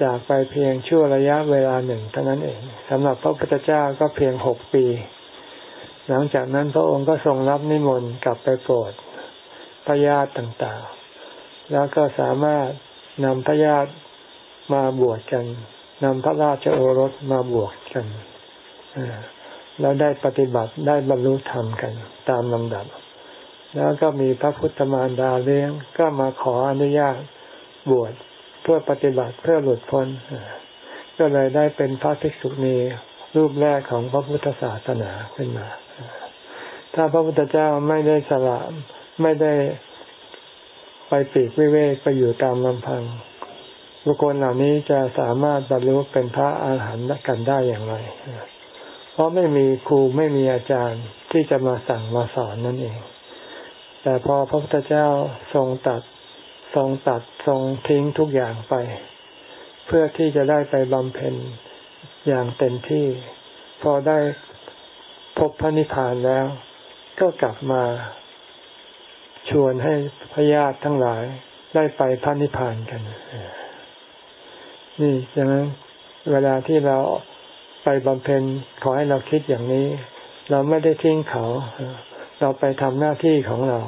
จากไปเพียงชั่วระยะเวลาหนึ่งเท่านั้นเองสำหรับพระพุทธเจ้าก็เพียงหกปี หลังจากนั้นพระองค์ก็ทรงรับนิมนต์กลับไปโปรด พระญาติต่างๆ แล้วก็สามารถนำพระญาติมาบวชกันนำพระราชโอรสมาบวชกันแล้วได้ปฏิบัติได้บรรลุธรรมกัน ตามลำดับ แล้วก็มีพระพุทธมารดาเลี้ยงก็มาขออนุญาตบวชเพื่อปฏิบัติเพื่อหลุดพ้นก็เลยได้เป็นพระภิกษุณีรูปแรกของพระพุทธศาสนาขึ้นมา ถ้าพระพุทธเจ้าไม่ได้สละ ไม่ได้ไปปีกวิเวกไปอยู่ตามลำพังบุคคลเหล่านี้จะสามารถบรรลุเป็นพระอาหารหันต์กันได้อย่างไร เพราะไม่มีครูไม่มีอาจารย์ที่จะมาสั่งมาสอนนั่นเอง แต่พอพระพุทธเจ้าทรงตัดทรงตัดทรงทิ้งทุกอย่างไป เพื่อที่จะได้ไปบำเพ็ญอย่างเต็มที่ พอได้พบพระนิพพานแล้ว ก็กลับมา ชวนให้พญาติทั้งหลายได้ไปพระนิพพานกัน นี่ใช่ไหมเวลาที่เราไปบำเพ็ญขอให้เราคิดอย่างนี้ เราไม่ได้ทิ้งเขา เราไปทำหน้าที่ของเรา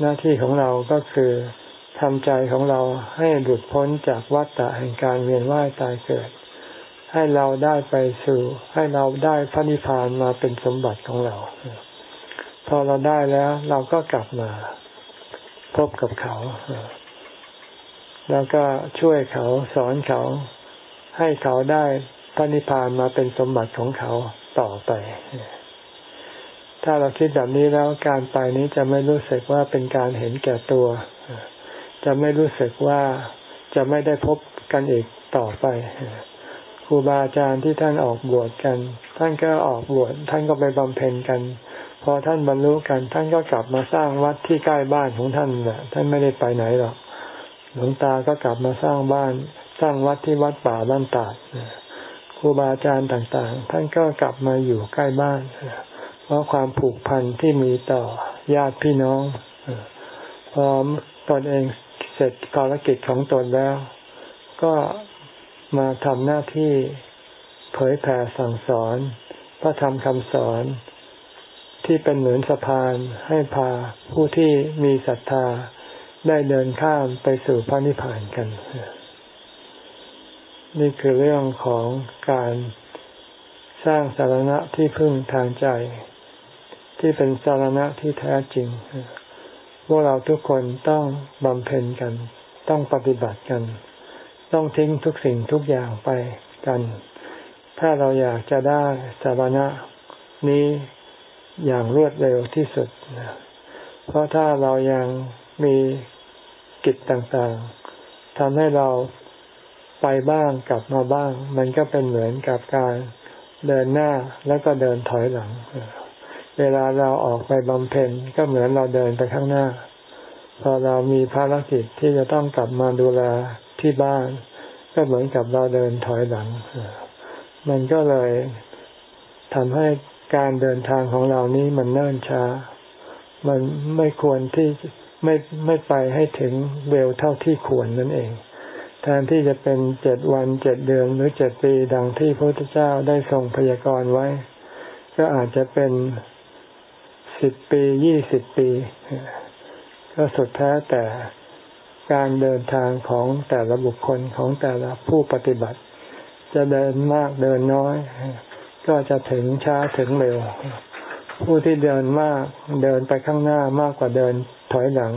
หน้าที่ของเราก็คือทำใจของเราให้หลุดพ้นจากวัฏฏะแห่งการเวียนว่ายตายเกิด ให้เราได้ไปสู่ ให้เราได้พระนิพพานมาเป็นสมบัติของเรา พอเราได้แล้ว เราก็กลับมาพบกับเขา แล้วก็ช่วยเขาสอนเขา ให้เขาได้พระนิพพานมาเป็นสมบัติของเขาต่อไป ถ้าเราคิดแบบนี้แล้วการไปนี้จะไม่รู้สึกว่าเป็นการเห็นแก่ตัว จะไม่รู้สึกว่าจะไม่ได้พบกันอีกต่อไปครูบาอาจารย์ที่ท่านออกบวชกัน ท่านก็ออกบวชท่านก็ไปบำเพ็ญกัน พอท่านบรรลุกัน ท่านก็กลับมาสร้างวัดที่ใกล้บ้านของท่านแหละท่านไม่ได้ไปไหนหรอกหลวงตาก็กลับมาสร้างบ้าน สร้างวัดที่วัดป่าบ้านตาดครูบาอาจารย์ต่างๆ ท่านก็กลับมาอยู่ใกล้บ้าน เพราะความผูกพันที่มีต่อญาติพี่น้องพอตนเองเสร็จภารกิจของตนแล้ว ก็มาทำหน้าที่เผยแผ่สั่งสอน พระธรรมคำสอน ที่เป็นเหมือนสะพานให้พาผู้ที่มีศรัทธาได้เดินข้ามไปสู่พระนิพพานกัน นี่คือเรื่องของการสร้างสารณะที่พึ่งทางใจ ที่เป็นสารณะที่แท้จริง พวกเราทุกคนต้องบำเพ็ญกัน ต้องปฏิบัติกัน ต้องทิ้งทุกสิ่งทุกอย่างไปกัน ถ้าเราอยากจะได้สารณะนี้ อย่างรวดเร็วที่สุด เพราะถ้าเรายังมีกิจต่างๆทำให้เราไปบ้างกลับมาบ้าง มันก็เป็นเหมือนกับการเดินหน้าแล้วก็เดินถอยหลัง เวลาเราออกไปบำเพ็ญก็เหมือนเราเดินไปข้างหน้า พอเรามีภารกิจที่จะต้องกลับมาดูแลที่บ้าน ก็เหมือนกับเราเดินถอยหลัง มันก็เลยทำให้ การเดินทางของเรานี้มันเนิ่นช้า มันไม่ควรที่ไม่ไม่ไปให้ถึงเร็วเท่าที่ควรนั่นเอง แทนที่จะเป็นเจ็ดวันเจ็ดเดือนหรือเจ็ดปีดังที่พระพุทธเจ้าได้ทรงพยากรณ์ไว้ ก็อาจจะเป็นสิบปียี่สิบปี ก็สุดแท้แต่การเดินทางของแต่ละบุคคลของแต่ละผู้ปฏิบัติ จะเดินมากเดินน้อย ก็จะถึงช้าถึงเร็ว ผู้ที่เดินมากเดินไปข้างหน้ามากกว่าเดินถอยหลัง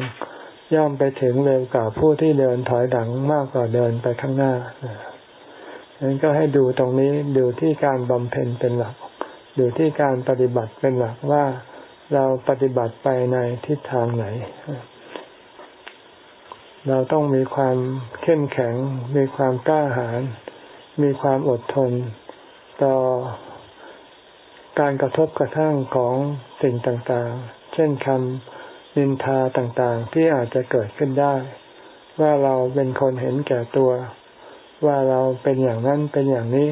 ย่อมไปถึงเร็วกว่าผู้ที่เดินถอยหลังมากกว่าเดินไปข้างหน้าดังนั้นก็ให้ดูตรงนี้ดูที่การบำเพ็ญเป็นหลัก ดูที่การปฏิบัติเป็นหลักว่าเราปฏิบัติไปในทิศทางไหน เราต้องมีความเข้มแข็ง มีความกล้าหาญ มีความอดทน ต่อ การกระทบกระทั่งของสิ่งต่างๆ เช่นคำนินทาต่างๆ ที่อาจจะเกิดขึ้นได้ ว่าเราเป็นคนเห็นแก่ตัว ว่าเราเป็นอย่างนั้นเป็นอย่างนี้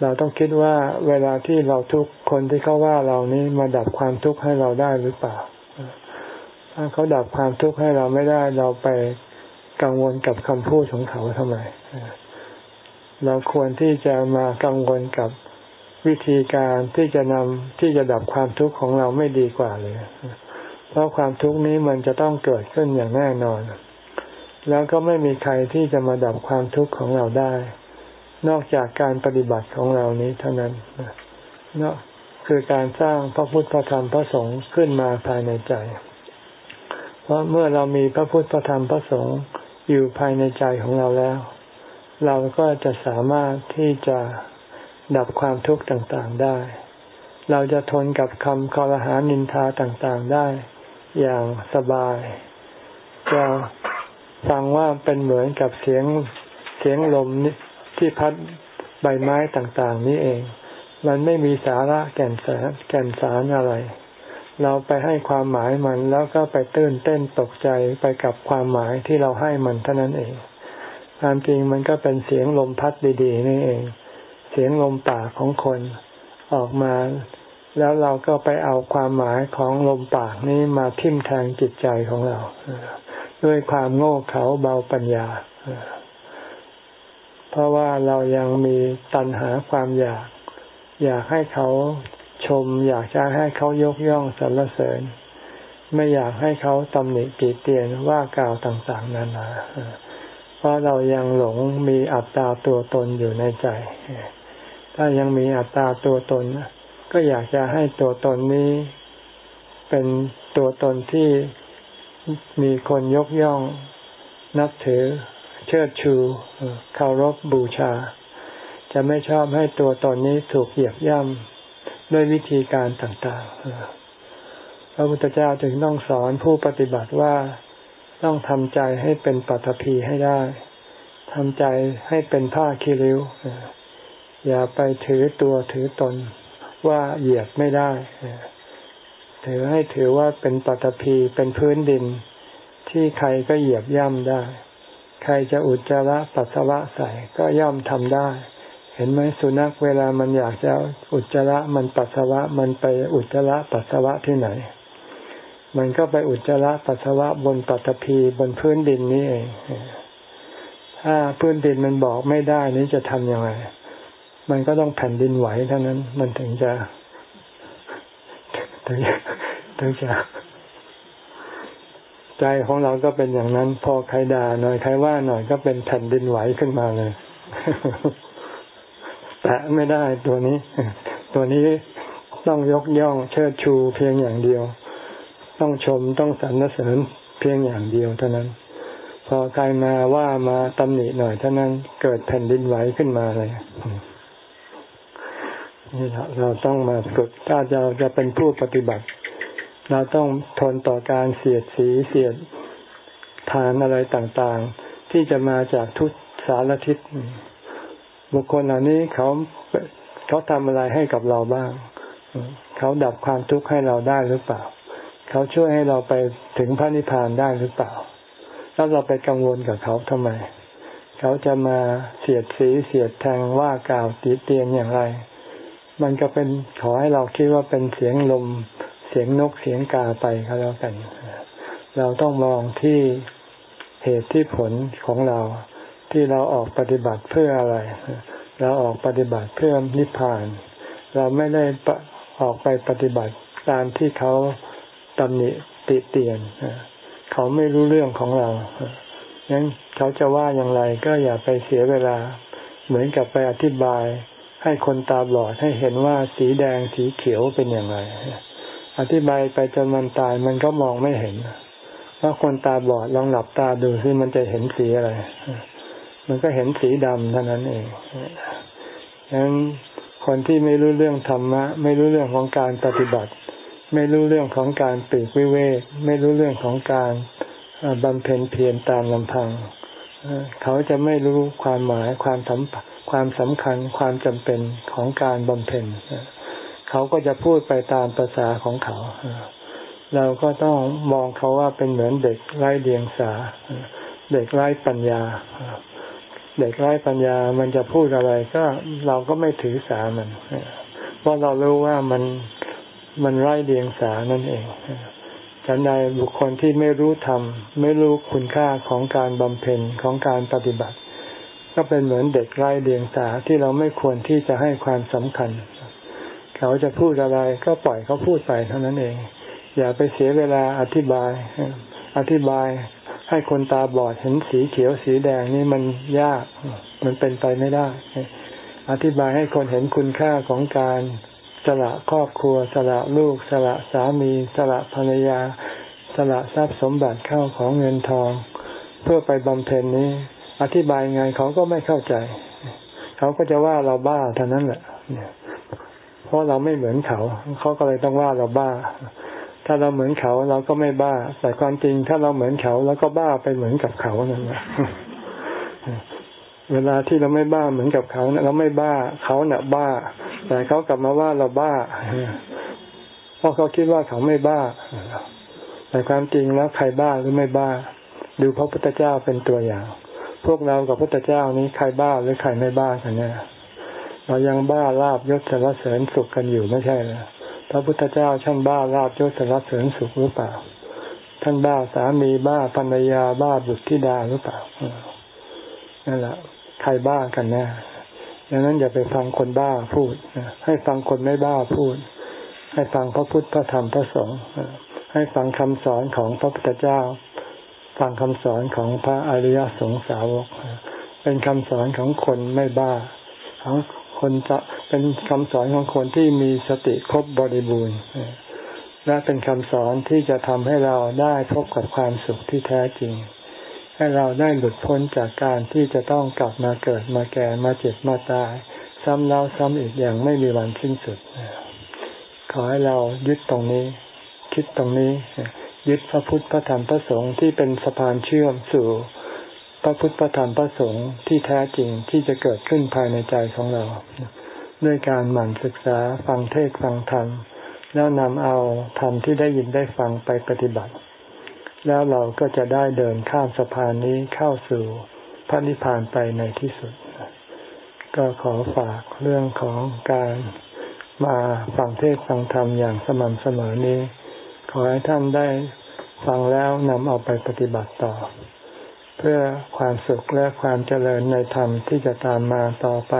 เราต้องคิดว่าเวลาที่เราทุกคนที่เขาว่าเรานี้มาดับความทุกข์ให้เราได้หรือเปล่า ถ้าเขาดับความทุกข์ให้เราไม่ได้เราไปกังวลกับคำพูดของเขาทำไมเราควรที่จะมากังวลกับ วิธีการที่จะนำที่จะดับความทุกข์ของเราไม่ดีกว่าเลย เพราะความทุกข์นี้มันจะต้องเกิดขึ้นอย่างแน่นอน แล้วก็ไม่มีใครที่จะมาดับความทุกข์ของเราได้ นอกจากการปฏิบัติของเรานี้เท่านั้นเนาะคือการสร้างพระพุทธพระธรรมพระสงฆ์ขึ้นมาภายในใจ เพราะเมื่อเรามีพระพุทธพระธรรมพระสงฆ์อยู่ภายในใจของเราแล้ว เราก็จะสามารถที่จะ ดับความทุกข์ต่างๆได้ เราจะทนกับคำคอรหานินทาต่างๆได้ อย่างสบาย จะฟังว่าเป็นเหมือนกับเสียงเสียงลมที่พัดใบไม้ต่างๆ นี้เอง มันไม่มีสาระแก่นสารแก่นสารอะไร เราไปให้ความหมายมันแล้วก็ไปตื่นเต้นตกใจไปกับความหมายที่เราให้มันเท่านั้นเองความจริงมันก็เป็นเสียงลมพัดดีๆนี่เอง เสียงลมปากของคนออกมา แล้วเราก็ไปเอาความหมายของลมปากนี้มาทิ่มแทงจิตใจของเรา ด้วยความโง่เขลาเบาปัญญา เพราะว่าเรายังมีตัณหาความอยาก อยากให้เขาชม อยากจะให้เขายกย่องสรรเสริญ ไม่อยากให้เขาตำหนิปีเตียนว่ากล่าวต่างๆนานาเพราะเรายังหลงมีอัตตาตัวตนอยู่ในใจ ถ้ายังมีอัตตาตัวตน ก็อยากจะให้ตัวตนนี้ เป็นตัวตนที่มีคนยกย่องนับถือ เชิดชูเคารพบูชา จะไม่ชอบให้ตัวตนนี้ถูกเหยียบย่ำด้วยวิธีการต่างๆ พระพุทธเจ้าจึงต้องสอนผู้ปฏิบัติว่าต้องทำใจให้เป็นปัตภีให้ได้ทำใจให้เป็นผ้าคีริ้ว อย่าไปถือตัวถือตนว่าเหยียบไม่ได้ ถือให้ถือว่าเป็นปัตภีเป็นพื้นดิน ที่ใครก็เหยียบย่ำได้ ใครจะอุจจาระปัสสาวะใส่ก็ย่อมทำได้ เห็นไหมสุนัขเวลามันอยากจะอุจจาระมันปัสสาวะมันไปอุจจาระปัสสาวะที่ไหน มันก็ไปอุจจาระปัสสาวะบนปัตภีบนพื้นดินนี้เองถ้าพื้นดินมันบอกไม่ได้นี้จะทำยังไง มันก็ต้องแผ่นดินไหวเท่านั้น มันถึงจะถึงถึงจะใจของเราก็เป็นอย่างนั้น พอใครด่าหน่อยใครว่าหน่อยก็เป็นแผ่นดินไหวขึ้นมาเลยแตะไม่ได้ตัวนี้ ตัวนี้ต้องยกย่องเชิดชูเพียงอย่างเดียว ต้องชมต้องสรรเสริญเพียงอย่างเดียวเท่านั้น พอใครมาว่ามาตำหนิหน่อยเท่านั้น เกิดแผ่นดินไหวขึ้นมาเลย นี่เราต้องมาฝึกถ้าเราจะเป็นผู้ปฏิบัติ เราต้องทนต่อการเสียดสีเสียดทานอะไรต่างๆ ที่จะมาจากทุกสารทิศบุคคลเหล่านี้เขาเขาทำอะไรให้กับเราบ้าง เขาดับความทุกข์ให้เราได้หรือเปล่า เขาช่วยให้เราไปถึงพระนิพพานได้หรือเปล่า แล้วเราไปกังวลกับเขาทำไม เขาจะมาเสียดสีเสียดแทงว่ากล่าวตีเตียนอย่างไร มันก็เป็นขอให้เราคิดว่าเป็นเสียงลม เสียงนกเสียงกาไปก็แล้วกัน เราต้องมองที่เหตุที่ผลของเราที่เราออกปฏิบัติเพื่ออะไร เราออกปฏิบัติเพื่อนิพพาน เราไม่ได้ออกไปปฏิบัติตามที่เขาตำหนิติเตียนเขาไม่รู้เรื่องของเรางั้นเขาจะว่าอย่างไรก็อย่าไปเสียเวลา เหมือนกับไปอธิบาย ให้คนตาบอดให้เห็นว่าสีแดงสีเขียวเป็นอย่างไร อธิบายไปจนมันตายมันก็มองไม่เห็นว่าคนตาบอดลองหลับตาดูซิมันจะเห็นสีอะไร มันก็เห็นสีดำเท่านั้นเองฉะนั้นคนที่ไม่รู้เรื่องธรรมะ ไม่รู้เรื่องของการปฏิบัติ ไม่รู้เรื่องของการปีกวิเวกไม่รู้เรื่องของการบำเพ็ญเพียรตามลำพัง เขาจะไม่รู้ความหมายความสำ ความสำคัญความจำเป็นของการบำเพ็ญเขาก็จะพูดไปตามภาษาของเขา เราก็ต้องมองเขาว่าเป็นเหมือนเด็กไร้เดียงสา เด็กไร้ปัญญา เด็กไร้ปัญญามันจะพูดอะไรก็เราก็ไม่ถือสามัน เพราะเรารู้ว่ามันมันไร้เดียงสานั่นเองฉันใดบุคคลที่ไม่รู้ธรรม ไม่รู้คุณค่าของการบำเพ็ญของการปฏิบัติ ก็เป็นเหมือนเด็กไร้เดียงสาที่เราไม่ควรที่จะให้ความสำคัญ เขาจะพูดอะไรก็ปล่อยเขาพูดไปเท่านั้นเอง อย่าไปเสียเวลาอธิบาย อธิบายให้คนตาบอดเห็นสีเขียวสีแดงนี่มันยาก มันเป็นไปไม่ได้ อธิบายให้คนเห็นคุณค่าของการสละครอบครัว สละลูก สละสามี สละภรรยา สละทรัพย์สมบัติเข้าของเงินทอง เพื่อไปบำเพ็ญนี้ อธิบายไงเขาก็ไม่เข้าใจ เขาก็จะว่าเราบ้าเท่านั้นแหละเพราะเราไม่เหมือนเขา เขาก็เลยต้องว่าเราบ้า ถ้าเราเหมือนเขาเราก็ไม่บ้า แต่ความจริงถ้าเราเหมือนเขาเราก็บ้าไปเหมือนกับเขานั่นแหละเวลาที่เราไม่บ้าเหมือนกับเขาเราไม่บ้าเขาเน่ะบ้า แต่เขากลับมาว่าเราบ้าเพราะเขาคิดว่าเขาไม่บ้า แต่ความจริงแล้วใครบ้าหรือไม่บ้า ดูพระพุทธเจ้าเป็นตัวอย่าง พวกเรากับพระพุทธเจ้านี้ใครบ้าหรือใครไม่บ้ากันเนี่ยเรายังบ้าลาบยศสารเสริญสุขกันอยู่ไม่ใช่เหรอพระพุทธเจ้าช่างบ้าลาบยศสรรเสริญสุขหรือเปล่า ท่านบ้าสามีบ้าภรรยาบ้าบุตรธิดาหรือเปล่านั่นแหละใครบ้ากันแน่ดังนั้นอย่าไปฟังคนบ้าพูดให้ฟังคนไม่บ้าพูด ให้ฟังพระพุทธพระธรรมพระสงฆ์ให้ฟังคำสอนของพระพุทธเจ้า ฟังคำสอนของพระอริยสงสาวก เป็นคำสอนของคนไม่บ้าของคนจะเป็นคำสอนของคนที่มีสติครบบริบูรณ์และเป็นคำสอนที่จะทำให้เราได้พบกับความสุขที่แท้จริง ให้เราได้หลุดพ้นจากการที่จะต้องกลับมาเกิดมาแก่มาเจ็บมาตาย ซ้ำแล้วซ้ำอีกอย่างไม่มีวันสิ้นสุด ขอให้เรายึดตรงนี้ คิดตรงนี้ ยึดพระพุทธพระธรรมพระสงฆ์ที่เป็นสะพานเชื่อมสู่พระพุทธพระธรรมพระสงฆ์ที่แท้จริงที่จะเกิดขึ้นภายในใจของเรา ด้วยการหมั่นศึกษาฟังเทศฟังธรรม แล้วนำเอาธรรมที่ได้ยินได้ฟังไปปฏิบัติ แล้วเราก็จะได้เดินข้ามสะพานนี้เข้าสู่พระนิพพานไปในที่สุด ก็ขอฝากเรื่องของการมาฟังเทศฟังธรรมอย่างสม่ำเสมอนี้ ขอให้ท่านได้ฟังแล้วนำเอาไปปฏิบัติต่อ เพื่อความสุขและความเจริญในธรรมที่จะตามมาต่อไป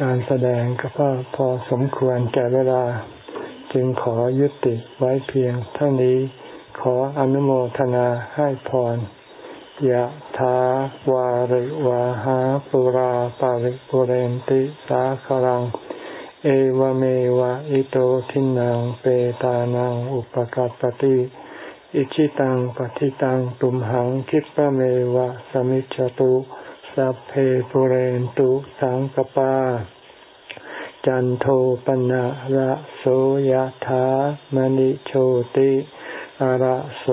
การแสดงก็พอสมควรแก่เวลา จึงขอยุติไว้เพียงเท่านี้ขออนุโมทนาให้พรยะถาวาริวาหาปุราปาริปุเรนติสาครัง เอวเมวะอิโตทินังเปตานังอุปกัรปติอิชิตังปฏิตังตุมหังคิปะเมวะสมิจจตุสัพเพปุเรนตุสังกปา จันโทปนะระโสยธามณิโชติอาระโส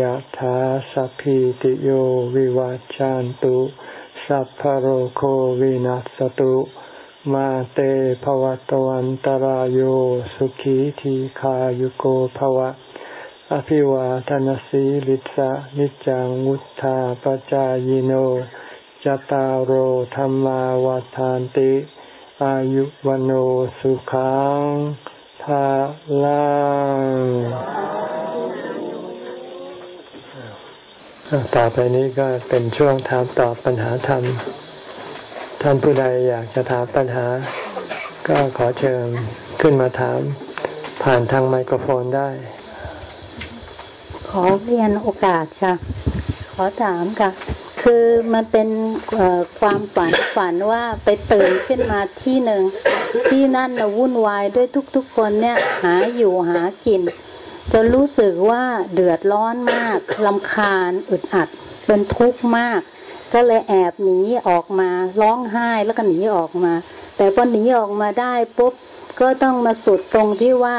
ยธาสัพพิติโยวิวัจจันตุ สัพพโรโควินัสตุ มาเตภวตวันตารโยสุขีทีขายุโกภวะ อภิวาทนสีลิสะนิจังวุธาปจายโนจตารโหธรรมาวาทานติ อายุวันโอสุขังภาลังต่อไปนี้ก็เป็นช่วงถามตอบปัญหาธรรม ท่านผู้ใดอยากจะถามปัญหา ก็ขอเชิญขึ้นมาถามผ่านทางไมโครโฟนได้ ขอเรียนโอกาสค่ะ ขอถามค่ะ คือมันเป็นความฝันฝันว่าไปตื่นขึ้นมาที่หนึ่ง ที่นั่นนะวุ่นวายด้วยทุกๆคนเนี่ยหาอยู่หากิน จนรู้สึกว่าเดือดร้อนมากลำคาญอึดอัด เป็นทุกข์มาก ก็เลยแอบหนีออกมาร้องไห้แล้วก็หนีออกมา แต่พอหนีออกมาได้ปุ๊บก็ต้องมาสุดตรงที่ว่า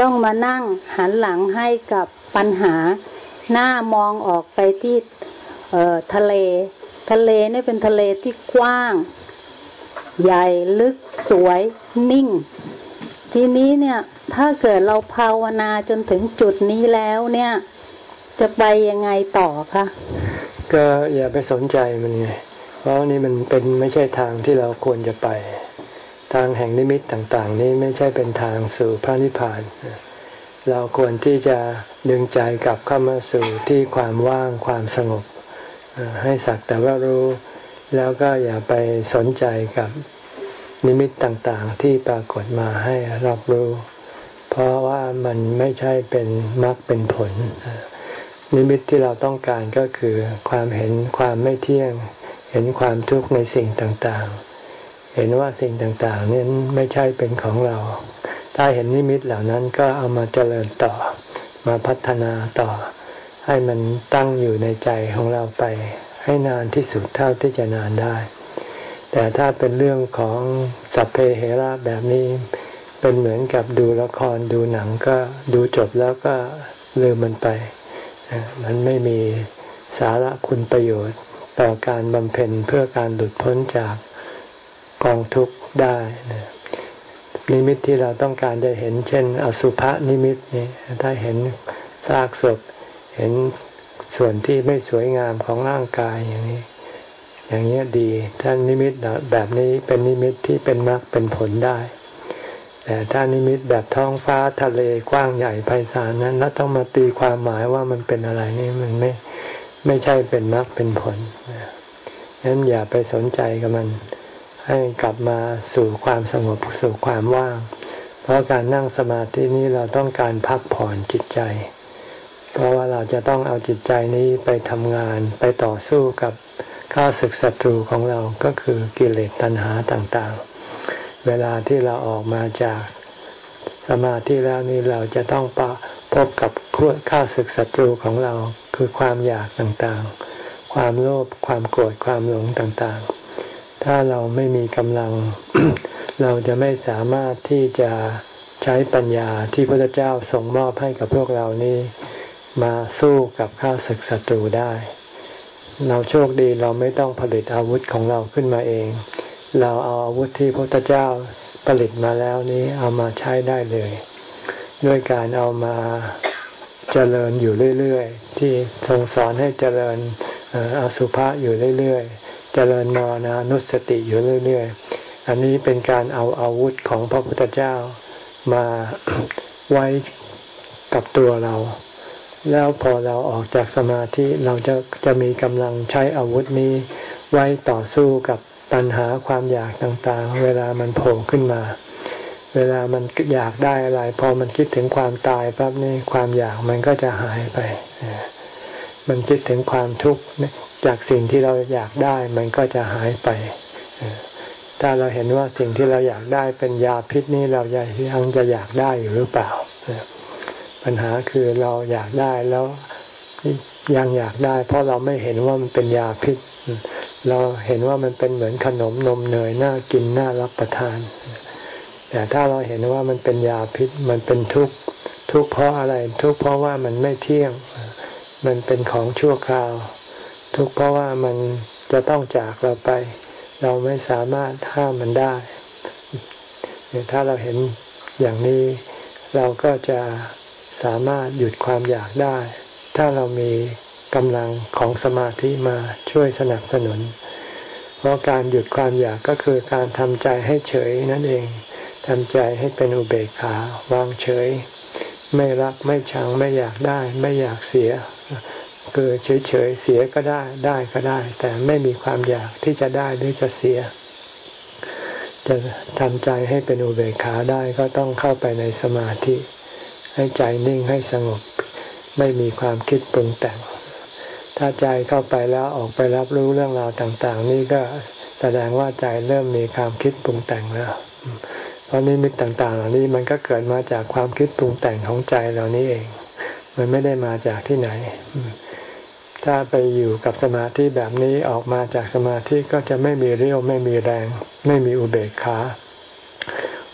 ต้องมานั่งหันหลังให้กับปัญหา หน้ามองออกไปที่เออทะเล ทะเลนี่เป็นทะเลที่กว้าง ใหญ่ลึกสวยนิ่ง ทีนี้เนี่ยถ้าเกิดเราภาวนาจนถึงจุดนี้แล้วเนี่ย จะไปยังไงต่อคะ ก็อย่าไปสนใจมันไงเพราะนี่มันเป็นไม่ใช่ทางที่เราควรจะไป ทางแห่งนิมิตต่างๆ นี้ไม่ใช่เป็นทางสู่พระนิพพาน เราควรที่จะดึงใจกลับเข้ามาสู่ที่ความว่างความสงบ ให้สักแต่ว่ารู้ แล้วก็อย่าไปสนใจกับนิมิตต่างๆ ที่ปรากฏมาให้รับรู้ เพราะว่ามันไม่ใช่เป็นมรรคเป็นผล นิมิตที่เราต้องการก็คือ ความเห็นความไม่เที่ยง เห็นความทุกข์ในสิ่งต่างๆ เห็นว่าสิ่งต่างๆนี้ไม่ใช่เป็นของเรา ถ้าเห็นนิมิตเหล่านั้นก็เอามาเจริญต่อ มาพัฒนาต่อ ให้มันตั้งอยู่ในใจของเราไป ให้นานที่สุดเท่าที่จะนานได้ แต่ถ้าเป็นเรื่องของสัพเพเหระแบบนี้เป็นเหมือนกับดูละครดูหนังก็ดูจบแล้วก็ลืมมันไป มันไม่มีสาระคุณประโยชน์ต่อการบำเพ็ญเพื่อการหลุดพ้นจากกองทุกข์ได้นิมิตที่เราต้องการจะเห็น เช่น อสุภนิมิตนี่ถ้าเห็นซากศพเห็นส่วนที่ไม่สวยงามของร่างกายอย่างนี้ อย่างนี้ดีท่านนิมิตแบบนี้เป็นนิมิตที่เป็นมรรคเป็นผลได้ แต่ถ้านิมิตแบบท้องฟ้าทะเลกว้างใหญ่ไพศาลนั้นแล้วต้องมาตีความหมายว่ามันเป็นอะไรนี่มันไม่ไม่ใช่เป็นมรรคเป็นผลนั้นอย่าไปสนใจกับมัน ให้กลับมาสู่ความสงบสู่ความว่าง เพราะการนั่งสมาธินี้เราต้องการพักผ่อนจิตใจ เพราะว่าเราจะต้องเอาจิตใจนี้ไปทำงานไปต่อสู้กับข้าศึกศัตรูของเราก็คือกิเลสตัณหาต่างๆ เวลาที่เราออกมาจากสมาธิแล้วนี่เราจะต้องปะพบกับข้าศึกศัตรูของเราคือความอยากต่างๆ ความโลภความโกรธความหลงต่างๆ ถ้าเราไม่มีกำลัง เราจะไม่สามารถที่จะใช้ปัญญาที่พระเจ้าส่งมอบให้กับพวกเรานี้มาสู้กับข้าศึกศัตรูได้ เราโชคดีเราไม่ต้องผลิตอาวุธของเราขึ้นมาเอง เราเอาอาวุธที่พระพุทธเจ้าผลิตมาแล้วนี้เอามาใช้ได้เลย ด้วยการเอามาเจริญอยู่เรื่อยๆ ที่ทรงสอนให้เจริญอสุภะอยู่เรื่อยๆ เจริญมรณานุสติอยู่เรื่อยๆ อันนี้เป็นการเอาอาวุธของพระพุทธเจ้ามาไว้กับตัวเรา แล้วพอเราออกจากสมาธิเราจะจะมีกำลังใช้อาวุธนี้ไว้ต่อสู้กับ ปัญหาความอยากต่างๆ เวลามันโผล่ขึ้นมา เวลามันอยากได้อะไร พอมันคิดถึงความตายปั๊บนี่ความอยากมันก็จะหายไป มันคิดถึงความทุกข์จากสิ่งที่เราอยากได้มันก็จะหายไปถ้าเราเห็นว่าสิ่งที่เราอยากได้เป็นยาพิษนี่เรายังจะอยากได้อยู่หรือเปล่า ปัญหาคือเราอยากได้แล้วยังอยากได้ เพราะเราไม่เห็นว่ามันเป็นยาพิษ เราเห็นว่ามันเป็นเหมือนขนมนมเนยน่ากินน่ารับประทาน แต่ถ้าเราเห็นว่ามันเป็นยาพิษมันเป็นทุกข์ทุกข์เพราะอะไร ทุกข์เพราะว่ามันไม่เที่ยง มันเป็นของชั่วคราว ทุกข์เพราะว่ามันจะต้องจากเราไป เราไม่สามารถห้ามมันได้ถ้าเราเห็นอย่างนี้เราก็จะสามารถหยุดความอยากได้ ถ้าเรามี กำลังของสมาธิมาช่วยสนับสนุน เพราะการหยุดความอยากก็คือการทำใจให้เฉยนั่นเองทำใจให้เป็นอุเบกขาวางเฉย ไม่รักไม่ชังไม่อยากได้ ไม่อยากเสียคือเฉยๆเสียก็ได้ได้ก็ได้ แต่ไม่มีความอยากที่จะได้หรือจะเสีย จะทำใจให้เป็นอุเบกขาได้ก็ต้องเข้าไปในสมาธิ ให้ใจนิ่งให้สงบ ไม่มีความคิดปรุงแต่ง ถ้าใจเข้าไปแล้วออกไปรับรู้เรื่องราวต่าง ๆ นี่ก็แสดงว่าใจเริ่มมีความคิดปรุงแต่งแล้วเพราะนิมิตต่าง ๆ เหล่านี้มันก็เกิดมาจากความคิดปรุงแต่งของใจเหล่านี้เอง มันไม่ได้มาจากที่ไหน ถ้าไปอยู่กับสมาธิแบบนี้ออกมาจากสมาธิก็จะไม่มีเรี่ยวไม่มีแรง ไม่มีอุเบกขา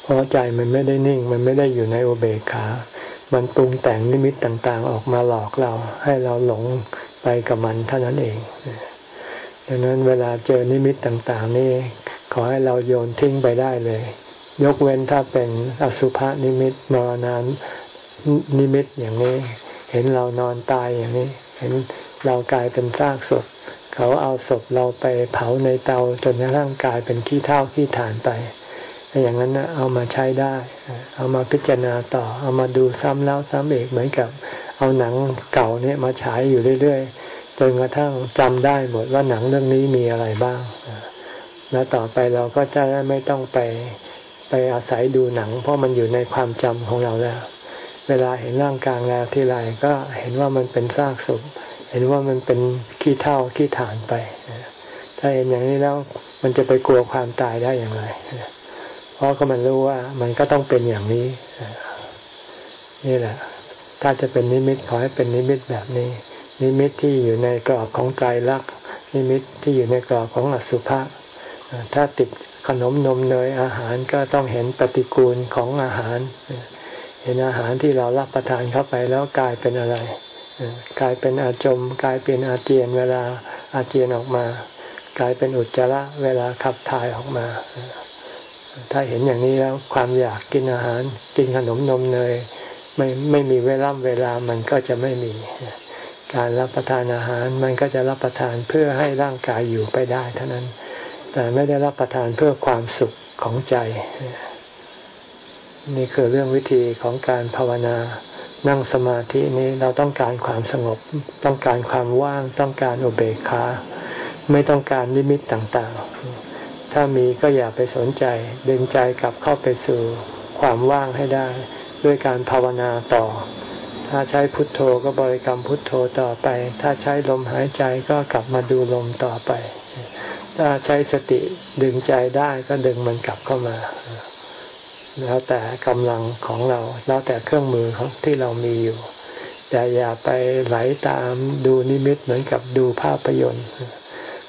เพราะใจมันไม่ได้นิ่ง มันไม่ได้อยู่ในอุเบกขา มันปรุงแต่งนิมิตต่าง ๆ ออกมาหลอกเรา ให้เราหลง ไปกับมันเท่านั้นเอง ดังนั้นเวลาเจอนิมิตต่างๆ นี่ขอให้เราโยนทิ้งไปได้เลย ยกเว้นถ้าเป็นอสุภนิมิตมรณานิมิตอย่างนี้ เห็นเรานอนตายอย่างนี้ เห็นเรากลายเป็นซากศพ เขาเอาศพเราไปเผาในเตาจนกระทั่งกลายเป็นขี้เท่าขี้ฐานไปอย่างนั้นนะเอามาใช้ได้ เอามาพิจารณาต่อ เอามาดูซ้ำแล้วซ้ำอีกเหมือนกับ เอาหนังเก่าเนี่ยมาฉายอยู่เรื่อยๆจนกระทั่งจำได้หมดว่าหนังเรื่องนี้มีอะไรบ้างแล้วต่อไปเราก็จะไม่ต้องไปไปอาศัยดูหนัง เพราะมันอยู่ในความจำของเราแล้ว เวลาเห็นร่างกายแล้วทีไรก็เห็นว่ามันเป็นซากศพเห็นว่ามันเป็นขี้เถ้าขี้ถ่านไปถ้าเห็นอย่างนี้แล้วมันจะไปกลัวความตายได้อย่างไรเพราะก็มันรู้ว่ามันก็ต้องเป็นอย่างนี้นี่แหละ ถ้าจะเป็นนิมิตขอให้เป็นนิมิตแบบนี้ นิมิตที่อยู่ในกรอบของไตรลักษณ์นิมิตที่อยู่ในกรอบของอสุภะถ้าติดขนมนมเนยอาหารก็ต้องเห็นปฏิกูลของอาหาร เห็นอาหารที่เรารับประทานเข้าไปแล้วกลายเป็นอะไร กลายเป็นอาจม กลายเป็นอาเจียนเวลาอาเจียนออกมา กลายเป็นอุจจาระเวลาขับถ่ายออกมา ถ้าเห็นอย่างนี้แล้วความอยากกินอาหาร กินขนมนมเนย ไม่ไม่มีเวลาเวลามันก็จะไม่มี การรับประทานอาหารมันก็จะรับประทานเพื่อให้ร่างกายอยู่ไปได้เท่านั้น แต่ไม่ได้รับประทานเพื่อความสุขของใจ นี่คือเรื่องวิธีของการภาวนานั่งสมาธินี้เราต้องการความสงบ ต้องการความว่าง ต้องการอุเบกขาไม่ต้องการลิมิตต่างๆ ถ้ามีก็อย่าไปสนใจ ดึงใจกลับเข้าไปสู่ความว่างให้ได้ ด้วยการภาวนาต่อ ถ้าใช้พุทโธก็บริกรรมพุทโธต่อไป ถ้าใช้ลมหายใจก็กลับมาดูลมต่อไป ถ้าใช้สติดึงใจได้ก็ดึงมันกลับเข้ามา แล้วแต่กำลังของเรา แล้วแต่เครื่องมือของที่เรามีอยู่ แต่อย่าไปไหลตามดูนิมิตเหมือนกับดูภาพยนตร์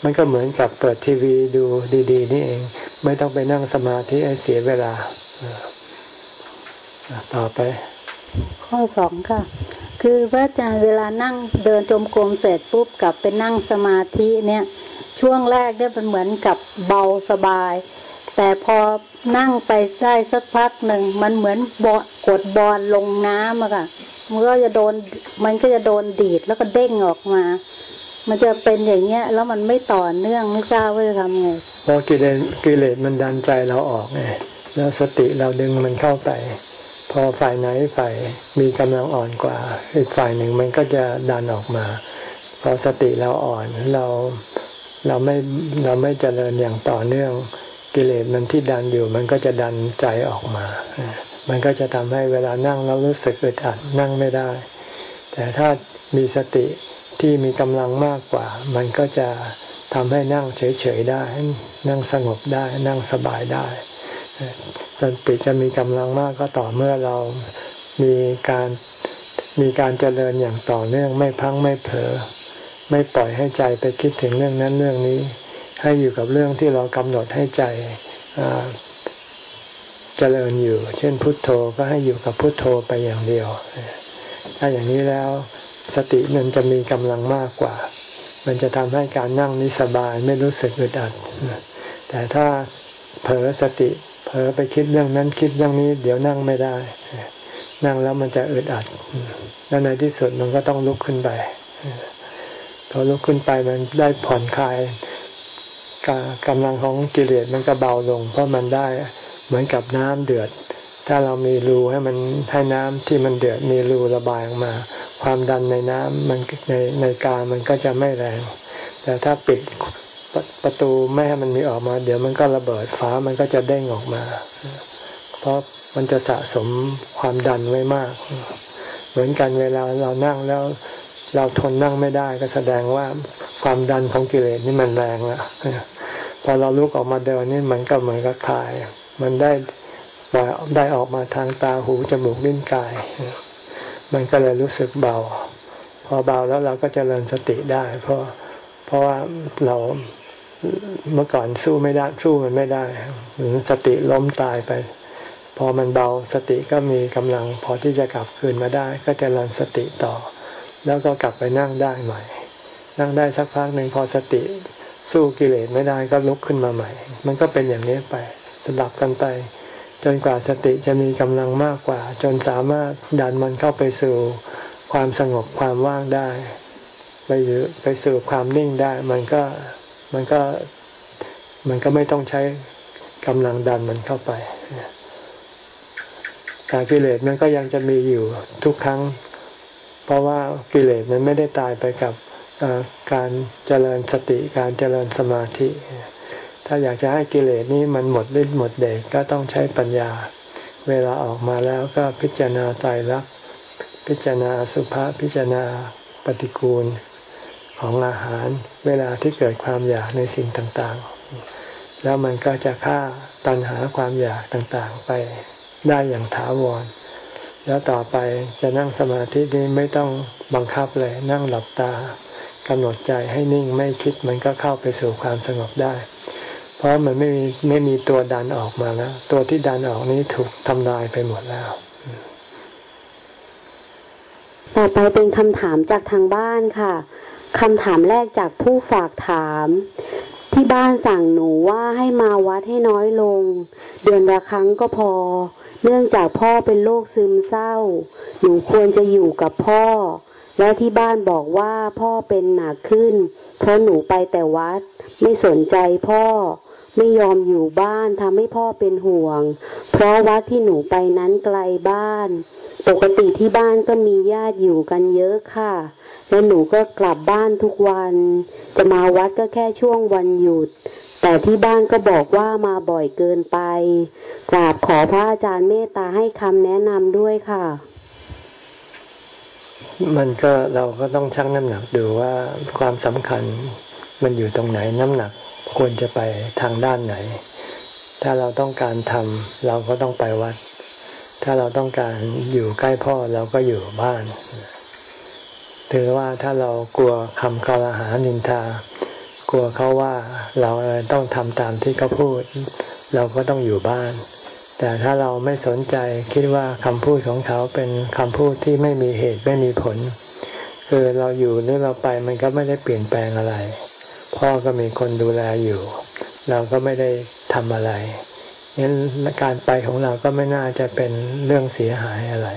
มันก็เหมือนกับเปิดทีวีดูดี ๆ นี่เอง ไม่ต้องไปนั่งสมาธิให้เสียเวลา ต่อไป ข้อสองค่ะ คือพระอาจารย์เวลานั่งเดินจมกรมเสร็จปุ๊บกลับไปนั่งสมาธิเนี่ย ช่วงแรกเนี่ยมันเหมือนกับเบาสบาย แต่พอนั่งไปได้สักพักหนึ่งมันเหมือนบกดบอลลงน้ำอะค่ะมันก็จะโดนมันก็จะโดนดีดแล้วก็เด้งออกมา มันจะเป็นอย่างเงี้ย แล้วมันไม่ต่อเนื่องไม่ทราบว่าจะทำไงพอกิเลสกิเลสมันดันใจเราออกไงแล้วสติเราดึงมันเข้าไปพ อฝ่ายไหนฝ่ายมีกำลังอ่อนกว่า อีกฝ่ายหนึ่งมันก็จะดันออกมาพอสติเราอ่อนเราเราไม่เราไม่เจริญอย่างต่อเนื่องกิเลสมันที่ดันอยู่ มันก็จะดันใจออกมา มันก็จะทำให้เวลานั่งแล้วรู้สึกอึดอัดนั่งไม่ได้ แต่ถ้ามีสติที่มีกำลังมากกว่า มันก็จะทำให้นั่งเฉยๆได้ นั่งสงบได้ นั่งสบายได้ สันติจะมีกำลังมากก็ต่อเมื่อเรามีการมีการเจริญอย่างต่อเนื่องไม่พังไม่เผลอไม่ปล่อยให้ใจไปคิดถึงเรื่องนั้นเรื่องนี้ ให้อยู่กับเรื่องที่เรากำหนดให้ใจเจริญอยู่ เช่นพุทโธก็ให้อยู่กับพุทโธไปอย่างเดียว ถ้าอย่างนี้แล้วสติมันจะมีกำลังมากกว่า มันจะทำให้การนั่งนี้สบายไม่รู้สึกอึดอัดแต่ถ้าเผลอสติ เผลอไปคิดเรื่องนั้นคิดเรื่องนี้ เดี๋ยวนั่งไม่ได้ นั่งแล้วมันจะอึดอัดแล้วในที่สุดมันก็ต้องลุกขึ้นไปพอลุกขึ้นไปมันได้ผ่อนคลายกำลังของกิเลสมันก็เบาลง เพราะมันได้เหมือนกับน้ำเดือด ถ้าเรามีรูให้มันให้น้ำที่มันเดือดมีรูระบายออกมา ความดันในน้ำมันในในกามันก็จะไม่แรง แต่ถ้าปิด ประตูไม่ให้มันมีออกมา เดี๋ยวมันก็ระเบิดฟ้ามันก็จะเด้งออกมา เพราะมันจะสะสมความดันไว้มาก เหมือนกันเวลาเรานั่งแล้ว เราทนนั่งไม่ได้ก็แสดงว่าความดันของกิเลสนี่มันแรงล้วพอเราลุกออกมาเดินนี่มันก็เหมือนกับคลาย มันได้บ่อยได้ออกมาทางตาหูจมูกลิ้นกาย มันก็เลยรู้สึกเบา พอเบาแล้วเราก็จเจริญสติได้ เพราะเพราะว่าเรา เมื่อก่อนสู้ไม่ได้สู้มันไม่ได้หรือสติล้มตายไป พอมันเบาสติก็มีกำลัง พอที่จะกลับคืนมาได้ ก็จเจริญสติต่อ แล้วก็กลับไปนั่งได้ใหม่ นั่งได้สักพักหนึ่งพอสติสู้กิเลสไม่ได้ก็ลุกขึ้นมาใหม่ มันก็เป็นอย่างนี้ไปสลับกันไป จนกว่าสติจะมีกำลังมากกว่า จนสามารถดันมันเข้าไปสู่ความสงบความว่างได้ ไปอยู่ไปสู่ความนิ่งได้มันก็ มันก็มันก็ไม่ต้องใช้กำลังดันมันเข้าไปการกิเลสมันก็ยังจะมีอยู่ทุกครั้ง เพราะว่ากิเลสมันไม่ได้ตายไปกับการเจริญสติการเจริญสมาธิ ถ้าอยากจะให้กิเลสนี้มันหมดฤทธิ์หมดเดชก็ต้องใช้ปัญญา เวลาออกมาแล้วก็พิจารณาไตรลักพิจารณาสุภาพพิจารณาปฏิกูล ของอาหารเวลาที่เกิดความอยากในสิ่งต่างๆ แล้วมันก็จะฆ่าตัณหาความอยากต่างๆไปได้อย่างถาวร แล้วต่อไปจะนั่งสมาธินี้ไม่ต้องบังคับเลย นั่งหลับตากำหนดใจให้นิ่งไม่คิดมันก็เข้าไปสู่ความสงบได้ เพราะมันไม่มีไม่มีตัวดันออกมาแล้ว ตัวที่ดันออกนี้ถูกทำลายไปหมดแล้วต่อไปเป็นคำถามจากทางบ้านค่ะ คำถามแรกจากผู้ฝากถาม ที่บ้านสั่งหนูว่าให้มาวัดให้น้อยลง เดือนละครั้งก็พอ เนื่องจากพ่อเป็นโรคซึมเศร้า หนูควรจะอยู่กับพ่อ และที่บ้านบอกว่าพ่อเป็นหนักขึ้น เพราะหนูไปแต่วัด ไม่สนใจพ่อ ไม่ยอมอยู่บ้านทำให้พ่อเป็นห่วง เพราะวัดที่หนูไปนั้นไกลบ้าน ปกติที่บ้านก็มีญาติอยู่กันเยอะค่ะ และหนูก็กลับบ้านทุกวัน จะมาวัดก็แค่ช่วงวันหยุด แต่ที่บ้านก็บอกว่ามาบ่อยเกินไป กราบขอพระอาจารย์เมตตาให้คำแนะนำด้วยค่ะ มันก็เราก็ต้องชั่งน้ำหนักดูว่าความสำคัญมันอยู่ตรงไหนน้ำหนักควรจะไปทางด้านไหน ถ้าเราต้องการทำเราก็ต้องไปวัด ถ้าเราต้องการอยู่ใกล้พ่อเราก็อยู่บ้าน ถือว่าถ้าเรากลัวคำกล่าหานินทา กลัวเขาว่าเราต้องทำตามที่เขาพูด เราก็ต้องอยู่บ้าน แต่ถ้าเราไม่สนใจคิดว่าคำพูดของเขาเป็นคำพูดที่ไม่มีเหตุไม่มีผล คือเราอยู่หรือเราไปมันก็ไม่ได้เปลี่ยนแปลงอะไร พ่อก็มีคนดูแลอยู่ เราก็ไม่ได้ทำอะไรงั้นการไปของเราก็ไม่น่าจะเป็นเรื่องเสียหายอะไร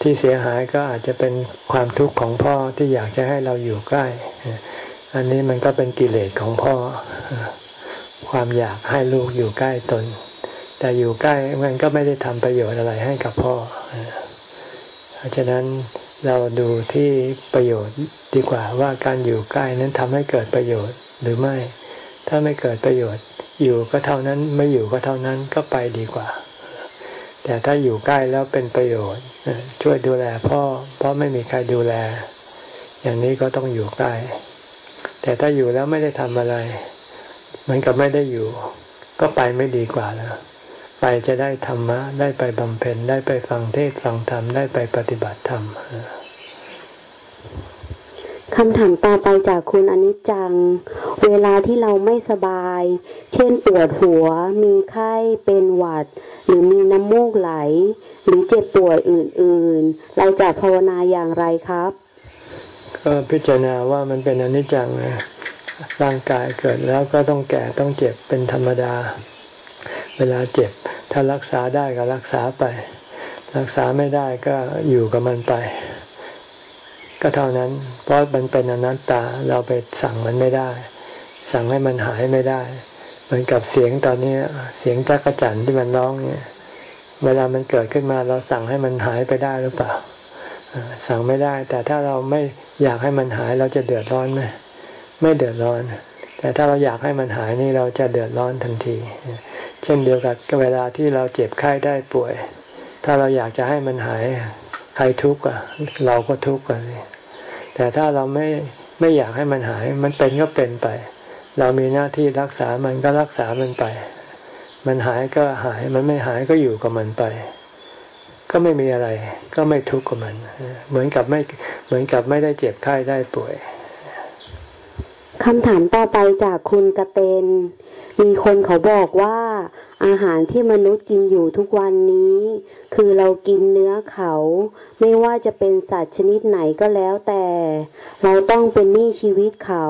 ที่เสียหายก็อาจจะเป็นความทุกข์ของพ่อที่อยากจะให้เราอยู่ใกล้ อันนี้มันก็เป็นกิเลสของพ่อ ความอยากให้ลูกอยู่ใกล้ตน แต่อยู่ใกล้มันก็ไม่ได้ทำประโยชน์อะไรให้กับพ่อ เพราะฉะนั้นเราดูที่ประโยชน์ดีกว่าว่าการอยู่ใกล้นั้นทำให้เกิดประโยชน์หรือไม่ ถ้าไม่เกิดประโยชน์อยู่ก็เท่านั้นไม่อยู่ก็เท่านั้นก็ไปดีกว่า แต่ถ้าอยู่ใกล้แล้วเป็นประโยชน์ ช่วยดูแลพ่อ เพราะไม่มีใครดูแล อย่างนี้ก็ต้องอยู่ใกล้ แต่ถ้าอยู่แล้วไม่ได้ทำอะไร เหมือนกับไม่ได้อยู่ ก็ไปไม่ดีกว่าแล้วไปจะได้ธรรมะ ได้ไปบำเพ็ญได้ไปฟังเทศฟังธรรม ได้ไปปฏิบัติธรรม คำถามต่อไปจากคุณอนิจจัง เวลาที่เราไม่สบาย เช่นปวดหัว มีไข้ เป็นหวัด หรือมีน้ำมูกไหล หรือเจ็บป่วยอื่น ๆ เราจะภาวนาอย่างไรครับ ก็พิจารณาว่ามันเป็นอนิจจังนะร่างกายเกิดแล้วก็ต้องแก่ต้องเจ็บเป็นธรรมดา เวลาเจ็บ ถ้ารักษาได้ก็รักษาไป รักษาไม่ได้ก็อยู่กับมันไป ก็เท่านั้น เพราะมันเป็นอนัตตาเราไปสั่งมันไม่ได้ สั่งให้มันหายไม่ได้ เหมือนกับเสียงตอนนี้เสียงจักระจันที่มันร้องเนี่ย เวลามันเกิดขึ้นมาเราสั่งให้มันหายไปได้หรือเปล่า สั่งไม่ได้ แต่ถ้าเราไม่อยากให้มันหายเราจะเดือดร้อนไหมไม่เดือดร้อน แต่ถ้าเราอยากให้มันหายนี่เราจะเดือดร้อนทันที เช่นเดียวกับเวลาที่เราเจ็บไข้ได้ป่วย ถ้าเราอยากจะให้มันหาย ใครทุกข์อะ เราก็ทุกข์กันแต่ถ้าเราไม่ไม่อยากให้มันหาย มันเป็นก็เป็นไป เรามีหน้าที่รักษามันก็รักษามันไป มันหายก็หาย มันไม่หายก็อยู่กับมันไป ก็ไม่มีอะไร ก็ไม่ทุกข์กับมัน เหมือนกับไม่เหมือนกับไม่ได้เจ็บไข้ได้ป่วยคำถามต่อไปจากคุณกระเตน มีคนเขาบอกว่า อาหารที่มนุษย์กินอยู่ทุกวันนี้ คือเรากินเนื้อเขา ไม่ว่าจะเป็นสัตว์ชนิดไหนก็แล้วแต่ เราต้องเป็นหนี้ชีวิตเขา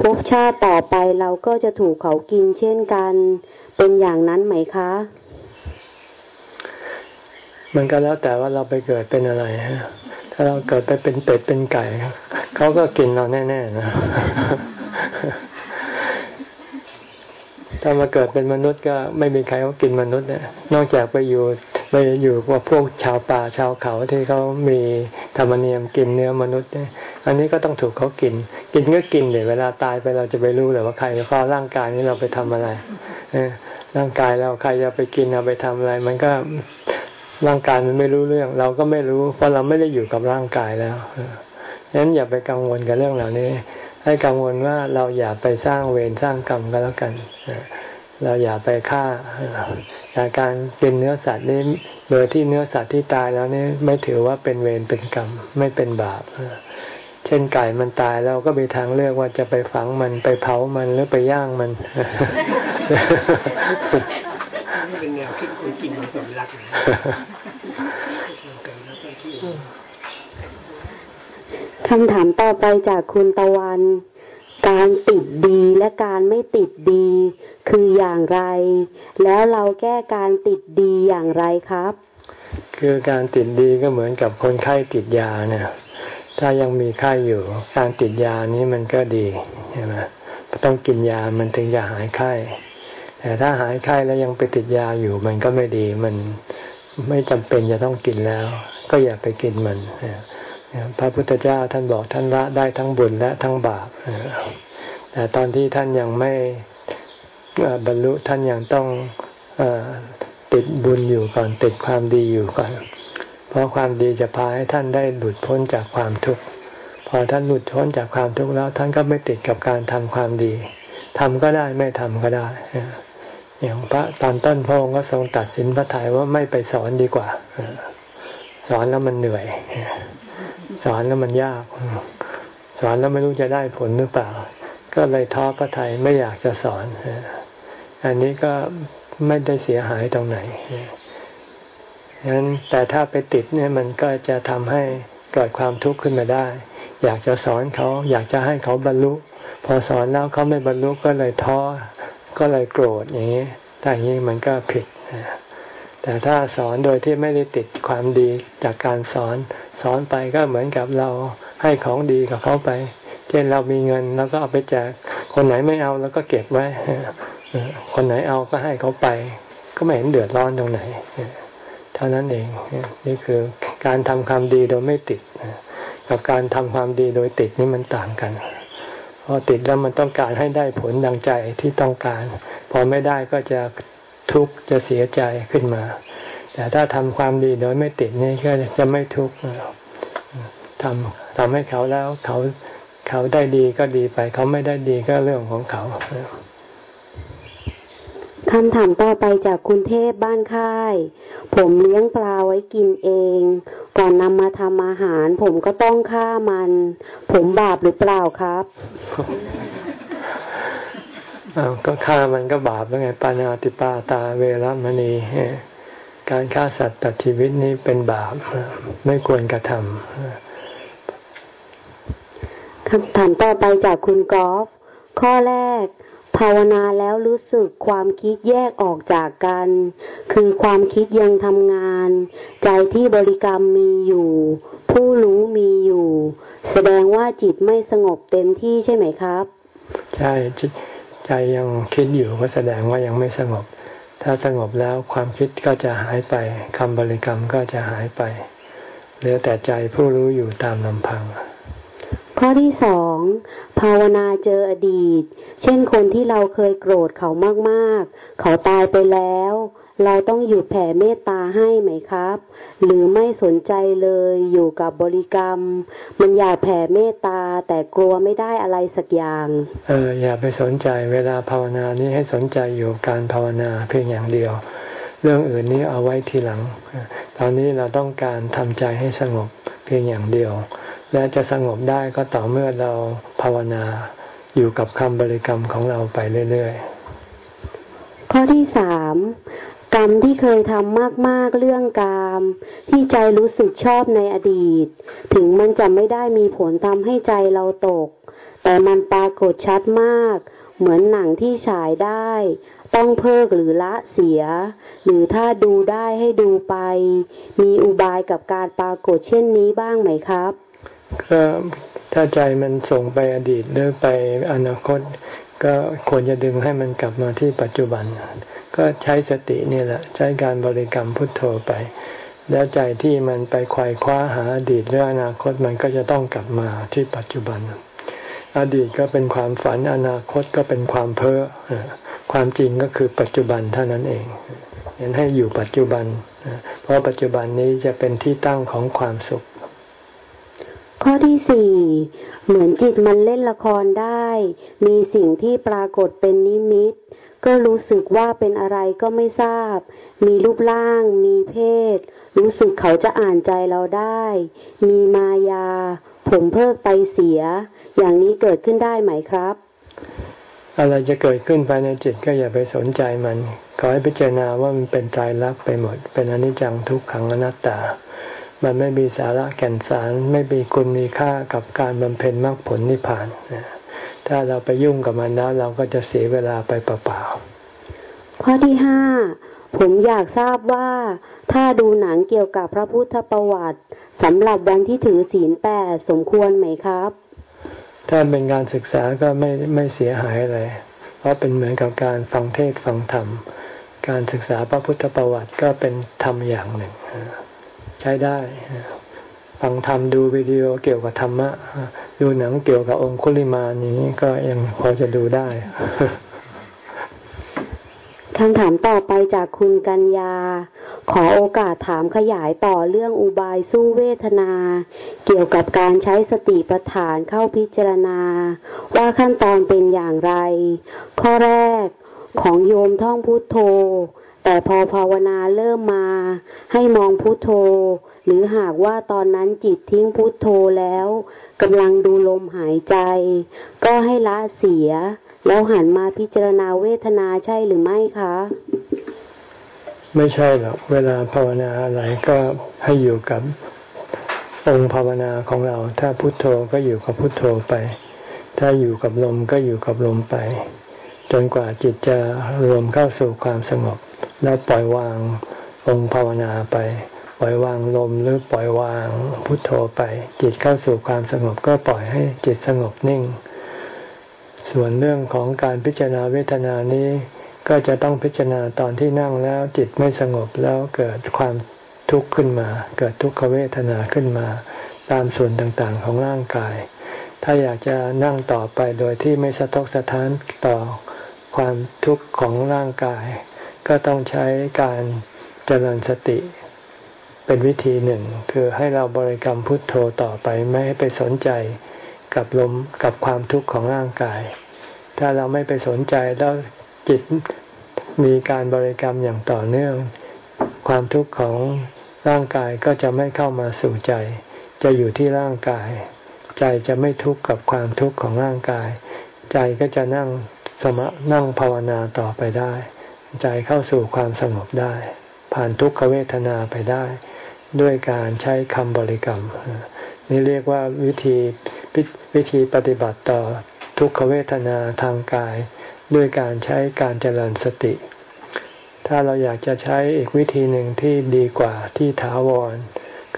ภพชาติต่อไปเราก็จะถูกเขากินเช่นกัน เป็นอย่างนั้นไหมคะ มันก็แล้วแต่ว่าเราไปเกิดเป็นอะไรฮะถ้าเราเกิดไปเป็นเป็ดเป็นไก่เขาก็กินเราแน่ๆนะ ถ้ามาเกิดเป็นมนุษย์ก็ไม่มีใครเขากินมนุษย์เนี่ยนอกจากไปอยู่ไปอยู่กับพวกชาวป่าชาวเขาที่เขามีธรรมเนียมกินเนื้อมนุษย์เนี่ยอันนี้ก็ต้องถูกเขากิน กินก็กินเดี๋ยวเวลาตายไปเราจะไปรู้เลยว่าใครเขาร่างกายนี้เราไปทำอะไรร่างกายเราใครจะไปกินเอาไปทำอะไร มันก็ร่างกายมันไม่รู้เรื่อง เราก็ไม่รู้ เพราะเราไม่ได้อยู่กับร่างกายแล้วฉะนั้นอย่าไปกังวลกับเรื่องเหล่านี้ ให้กังวลว่าเราอย่าไปสร้างเวรสร้างกรรมก็แล้วกัน เราอย่าไปฆ่าแต่การกินเนื้อสัตว์นี้โดยที่เนื้อสัตว์ที่ตายแล้วนี่ไม่ถือว่าเป็นเวรเป็นกรรมไม่เป็นบาปเช่นไก่มันตายเราก็มีทางเลือกว่าจะไปฝังมันไปเผามันหรือไปย่างมันเป็นแนวคิดคนกินมันสมรัก คำถามต่อไปจากคุณตะวัน การติดดีและการไม่ติดดี คืออย่างไร แล้วเราแก้การติดดีอย่างไรครับ คือการติดดีก็เหมือนกับคนไข้ติดยาเนี่ยถ้ายังมีไข้อยู่ การติดยานี้มันก็ดีใช่ไหมต้องกินยามันถึงจะหายไข้ แต่ถ้าหายไข้แล้วยังไปติดยาอยู่ มันก็ไม่ดี มันไม่จำเป็นจะต้องกินแล้ว ก็อย่าไปกินมัน พระพุทธเจ้าท่านบอกท่านละได้ทั้งบุญและทั้งบาปแต่ตอนที่ท่านยังไม่บรรลุท่านยังต้องติดบุญอยู่ก่อนติดความดีอยู่ก่อน เพราะความดีจะพาให้ท่านได้หลุดพ้นจากความทุกข์พอท่านหลุดพ้นจากความทุกข์แล้ว ท่านก็ไม่ติดกับการทำความดีทำก็ได้ไม่ทำก็ได้อย่างพระตอนต้นพระองค์ก็ทรงตัดสินพระทัยว่าไม่ไปสอนดีกว่า สอนแล้วมันเหนื่อย สอนแล้วมันยาก สอนแล้วไม่รู้จะได้ผลหรือเปล่า ก็เลยท้อพระทัยไม่อยากจะสอน อันนี้ก็ไม่ได้เสียหายตรงไหนฉะนั้นแต่ถ้าไปติดเนี่ยมันก็จะทำให้เกิดความทุกข์ขึ้นมาได้ อยากจะสอนเขา อยากจะให้เขาบรรลุ พอสอนแล้วเขาไม่บรรลุก็เลยท้อ ก็เลยโกรธอย่างนี้แต่อย่างนี้มันก็ผิด แต่ถ้าสอนโดยที่ไม่ได้ติดความดีจากการสอน สอนไปก็เหมือนกับเราให้ของดีกับเขาไป เช่นเรามีเงินแล้วก็เอาไปแจกคนไหนไม่เอาแล้วก็เก็บไว้คนไหนเอาก็ให้เขาไป ก็ไม่เห็นเดือดร้อนตรงไหนเท่านั้นเองนี่คือการทำความดีโดยไม่ติดกับการทำความดีโดยติดนี่มันต่างกันพอติดแล้วมันต้องการให้ได้ผลดังใจที่ต้องการ พอไม่ได้ก็จะ ทุกข์จะเสียใจขึ้นมา แต่ถ้าทำความดีโดยไม่ติดนี่ก็จะไม่ทุกข์ทำทำให้เขาแล้วเขาเขาได้ดีก็ดีไป เขาไม่ได้ดีก็เรื่องของเขาคำถามต่อไปจากคุณเทพบ้านค่าย ผมเลี้ยงปลาไว้กินเอง ก่อนนำมาทำอาหาร ผมก็ต้องฆ่ามัน ผมบาปหรือเปล่าครับ ก็ฆ่ามันก็บาปแล้วไงปานาติปาตาเวรมณีการฆ่าสัตว์ตัดชีวิตนี้เป็นบาปไม่ควรกระทำคำถามต่อไปจากคุณกอล์ฟข้อแรก ภาวนาแล้วรู้สึกความคิดแยกออกจากกัน คือความคิดยังทำงาน ใจที่บริกรรมมีอยู่ ผู้รู้มีอยู่ แสดงว่าจิตไม่สงบเต็มที่ใช่ไหมครับ ใช่ ใจยังคิดอยู่ก็แสดงว่ายังไม่สงบ ถ้าสงบแล้วความคิดก็จะหายไปคำบริกรรมก็จะหายไป เหลือแต่ใจผู้รู้อยู่ตามลำพัง ข้อที่สองภาวนาเจออดีต เช่นคนที่เราเคยโกรธเขามากๆ เขาตายไปแล้ว เราต้องหยุดแผ่เมตตาให้ไหมครับ หรือไม่สนใจเลยอยู่กับบริกรรม มันอยากแผ่เมตตาแต่กลัวไม่ได้อะไรสักอย่าง เอออย่าไปสนใจเวลาภาวนานี้ให้สนใจอยู่การภาวนาเพียงอย่างเดียว เรื่องอื่นนี้เอาไว้ทีหลัง ตอนนี้เราต้องการทำใจให้สงบเพียงอย่างเดียว และจะสงบได้ก็ต่อเมื่อเราภาวนาอยู่กับคำบริกรรมของเราไปเรื่อย ๆ ข้อที่สาม กรรมที่เคยทำมากๆเรื่องกามที่ใจรู้สึกชอบในอดีต ถึงมันจะไม่ได้มีผลทำให้ใจเราตก แต่มันปรากฏชัดมาก เหมือนหนังที่ฉายได้ ต้องเพิกหรือละเสีย หรือถ้าดูได้ให้ดูไป มีอุบายกับการปรากฏเช่นนี้บ้างไหมครับก็ถ้าใจมันส่งไปอดีตหรือไปอนาคต ก็ควรจะดึงให้มันกลับมาที่ปัจจุบัน ก็ใช้สตินี่แหละ ใช้การบริกรรมพุทโธไป แล้วใจที่มันไปควายคว้าหาอดีตหรืออนาคตมันก็จะต้องกลับมาที่ปัจจุบัน อดีตก็เป็นความฝันอนาคตก็เป็นความเพ้อความจริงก็คือปัจจุบันเท่านั้นเองเห็นให้อยู่ปัจจุบัน เพราะปัจจุบันนี้จะเป็นที่ตั้งของความสุข ข้อที่สี่เหมือนจิตมันเล่นละครได้ มีสิ่งที่ปรากฏเป็นนิมิต ก็รู้สึกว่าเป็นอะไรก็ไม่ทราบ มีรูปร่าง มีเพศ รู้สึกเขาจะอ่านใจเราได้ มีมายา ผมเพิกไปเสีย อย่างนี้เกิดขึ้นได้ไหมครับ อะไรจะเกิดขึ้นภายในจิตก็อย่าไปสนใจมัน ขอให้พิจารณาว่ามันเป็นใจรักไปหมด เป็นอนิจจังทุกขังอนัตตา มันไม่มีสาระแก่นสาร ไม่มีคุณมีค่ากับการบำเพ็ญมรรคผลนิพพาน ถ้าเราไปยุ่งกับมันแล้ว เราก็จะเสียเวลาไปเปล่าๆข้อที่ห้าผมอยากทราบว่า ถ้าดูหนังเกี่ยวกับพระพุทธประวัติสำหรับวันที่ถือศีลแปดสมควรไหมครับ ถ้าเป็นการศึกษาก็ไม่ไม่เสียหายอะไร เพราะเป็นเหมือนกับการฟังเทศฟังธรรม การศึกษาพระพุทธประวัติก็เป็นธรรมอย่างหนึ่ง ใช้ได้ ฟังธรรมดูวิดีโอเกี่ยวกับธรรมะ ดูหนังเกี่ยวกับองคุลิมานี้ก็ยังพอจะดูได้คำถามต่อไปจากคุณกัญญา ขอโอกาสถามขยายต่อเรื่องอุบายสู้เวทนา เกี่ยวกับการใช้สติปัฏฐานเข้าพิจารณา ว่าขั้นตอนเป็นอย่างไร ข้อแรกของโยมท่องพุทโธ แต่พอภาวนาเริ่มมา ให้มองพุทโธ หรือหากว่าตอนนั้นจิตทิ้งพุทโธแล้วกำลังดูลมหายใจ ก็ให้ละเสีย แล้วหันมาพิจารณาเวทนาใช่หรือไม่คะ ไม่ใช่หรอกเวลาภาวนาอะไรก็ให้อยู่กับองค์ภาวนาของเรา ถ้าพุโทโธก็อยู่กับพุโทโธไป ถ้าอยู่กับลมก็อยู่กับลมไป จนกว่าจิตจะรวมเข้าสู่ความสงบ แล้วปล่อยวางองค์ภาวนาไป ปล่อยวางลมหรือปล่อยวางพุทโธไป จิตเข้าสู่ความสงบก็ปล่อยให้จิตสงบนิ่ง ส่วนเรื่องของการพิจารณาเวทนานี้ก็จะต้องพิจารณาตอนที่นั่งแล้วจิตไม่สงบแล้วเกิดความทุกข์ขึ้นมา เกิดทุกขเวทนาขึ้นมา ตามส่วนต่างๆของร่างกาย ถ้าอยากจะนั่งต่อไปโดยที่ไม่สะทกสะท้านต่อความทุกข์ของร่างกาย ก็ต้องใช้การเจริญสติ เป็นวิธีหนึ่ง คือให้เราบริกรรมพุทโธต่อไปไม่ให้ไปสนใจกับลมกับความทุกข์ของร่างกาย ถ้าเราไม่ไปสนใจแล้วจิตมีการบริกรรมอย่างต่อเนื่อง ความทุกข์ของร่างกายก็จะไม่เข้ามาสู่ใจ จะอยู่ที่ร่างกาย ใจจะไม่ทุกข์กับความทุกข์ของร่างกาย ใจก็จะนั่งสมะนั่งภาวนาต่อไปได้ ใจเข้าสู่ความสงบได้ ผ่านทุกขเวทนาไปได้ ด้วยการใช้คำบริกรรม นี่เรียกว่าวิธีวิธีปฏิบัติต่อทุกขเวทนาทางกาย ด้วยการใช้การเจริญสติ ถ้าเราอยากจะใช้อีกวิธีหนึ่งที่ดีกว่าที่ถาวร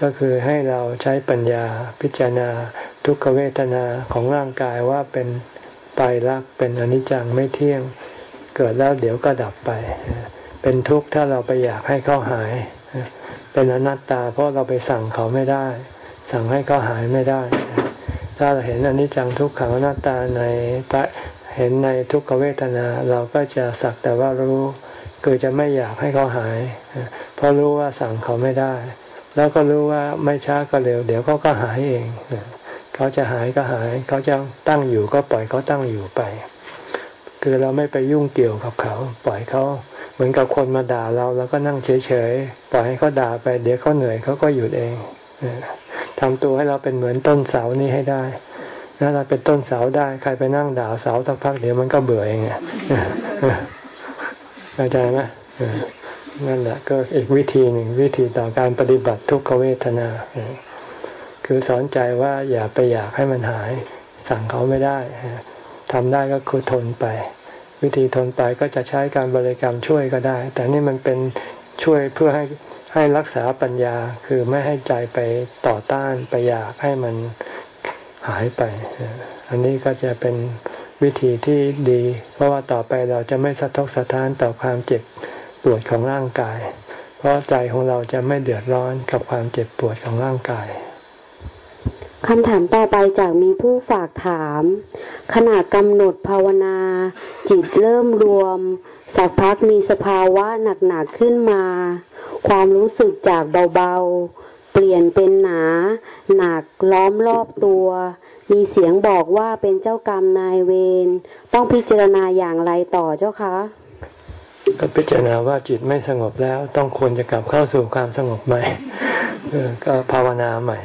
ก็คือให้เราใช้ปัญญาพิจารณาทุกขเวทนาของร่างกายว่าเป็นตายรักเป็นอนิจจังไม่เที่ยง เกิดแล้วเดี๋ยวก็ดับไป เป็นทุกข์ถ้าเราไปอยากให้เขาหาย เป็นอนัตตา เพราะเราไปสั่งเขาไม่ได้ สั่งให้เขาหายไม่ได้ ถ้าเราเห็นอนิจจังทุกขังหน้าตาในเห็นในทุกขเวทนา เราก็จะสักแต่ว่ารู้คือจะไม่อยากให้เขาหาย เพราะรู้ว่าสั่งเขาไม่ได้ แล้วก็รู้ว่าไม่ช้าก็เร็ว เดี๋ยวเขาก็หายเอง เขาจะหายก็หาย เขาจะตั้งอยู่ก็ปล่อยเขาตั้งอยู่ไป คือเราไม่ไปยุ่งเกี่ยวกับเขา ปล่อยเขา มือนกับคนมาด่าเราแล้วก็นั่งเฉยๆปล่อยให้เขาด่าไป เดี๋ยวเขาเหนื่อยเขาก็หยุดเองทำตัวให้เราเป็นเหมือนต้นเสานี้ให้ได้ถ้าเราเป็นต้นเสาได้ ใครไปนั่งด่าเสาสักพักเดี๋ยวมันก็เบื่อเองเข้าใจไหมนั่นแหละก็อีกวิธีหนึ่งวิธีต่อการปฏิบัติทุกขเวทนา คือสอนใจว่าอย่าไปอยากให้มันหาย สั่งเขาไม่ได้ทำได้ก็คือทนไป วิธีทนไปก็จะใช้การบริกรรมช่วยก็ได้ แต่นี่มันเป็นช่วยเพื่อให้ให้รักษาปัญญาคือไม่ให้ใจไปต่อต้านไปอยากให้มันหายไป อันนี้ก็จะเป็นวิธีที่ดี เพราะว่าต่อไปเราจะไม่สะทกสะท้านต่อความเจ็บปวดของร่างกาย เพราะใจของเราจะไม่เดือดร้อนกับความเจ็บปวดของร่างกาย คำถามต่อไปจากมีผู้ฝากถาม ขณะกำหนดภาวนา จิตเริ่มรวม สักพักมีสภาวะหนักๆขึ้นมา ความรู้สึกจากเบาๆ เปลี่ยนเป็นหนา หนักล้อมรอบตัว มีเสียงบอกว่าเป็นเจ้ากรรมนายเวรต้องพิจารณาอย่างไรต่อเจ้าคะก็พิจารณาว่าจิตไม่สงบแล้ว ต้องควรจะกลับเข้าสู่ความสงบใหม่ก็ภาวนาใหม่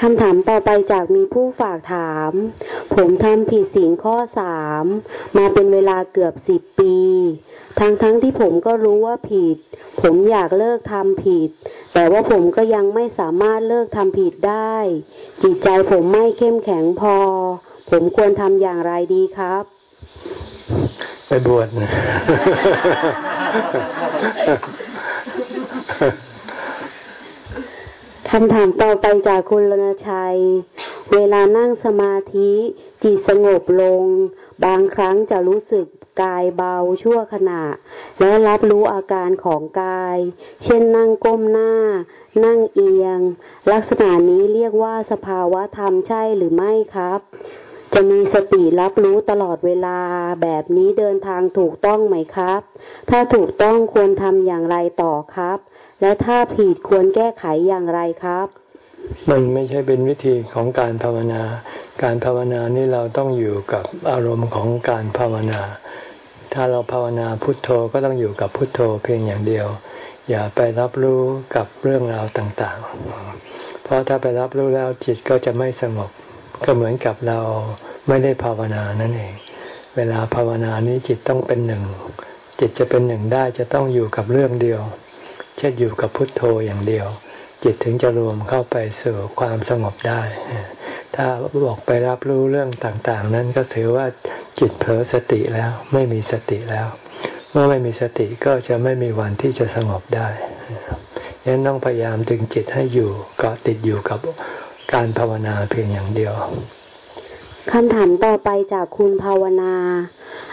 คำถามต่อไปจากมีผู้ฝากถาม ผมทำผิดศีลข้อสามมาเป็นเวลาเกือบสิบปี ทั้งทั้งที่ผมก็รู้ว่าผิด ผมอยากเลิกทำผิด แต่ว่าผมก็ยังไม่สามารถเลิกทำผิดได้ จิตใจผมไม่เข้มแข็งพอ ผมควรทำอย่างไรดีครับ ไปบวชนะ คำถามต่อไปจากคุณรณชัย เวลานั่งสมาธิจิตสงบลง บางครั้งจะรู้สึกกายเบาชั่วขณะ และรับรู้อาการของกาย เช่นนั่งก้มหน้า นั่งเอียง ลักษณะนี้เรียกว่าสภาวะธรรมใช่หรือไม่ครับ จะมีสติรับรู้ตลอดเวลาแบบนี้เดินทางถูกต้องไหมครับ ถ้าถูกต้องควรทำอย่างไรต่อครับ และถ้าผิดควรแก้ไขอย่างไรครับ มันไม่ใช่เป็นวิธีของการภาวนา การภาวนานี่เราต้องอยู่กับอารมณ์ของการภาวนา ถ้าเราภาวนาพุทโธก็ต้องอยู่กับพุทโธเพียงอย่างเดียว อย่าไปรับรู้กับเรื่องราวต่างๆ เพราะถ้าไปรับรู้แล้วจิตก็จะไม่สงบ ก็เหมือนกับเราไม่ได้ภาวนานั่นเอง เวลาภาวนานี้จิตต้องเป็นหนึ่ง จิตจะเป็นหนึ่งได้จะต้องอยู่กับเรื่องเดียว เช่นอยู่กับพุทโธอย่างเดียว จิตถึงจะรวมเข้าไปสู่ความสงบได้ ถ้าบอกไปรับรู้เรื่องต่างๆ นั้นก็ถือว่าจิตเผลอสติแล้วไม่มีสติแล้ว เมื่อไม่มีสติก็จะไม่มีวันที่จะสงบได้ยันต้องพยายามดึงจิตให้อยู่เกาะติดอยู่กับการภาวนาเพียงอย่างเดียว คำถามต่อไปจากคุณภาวนา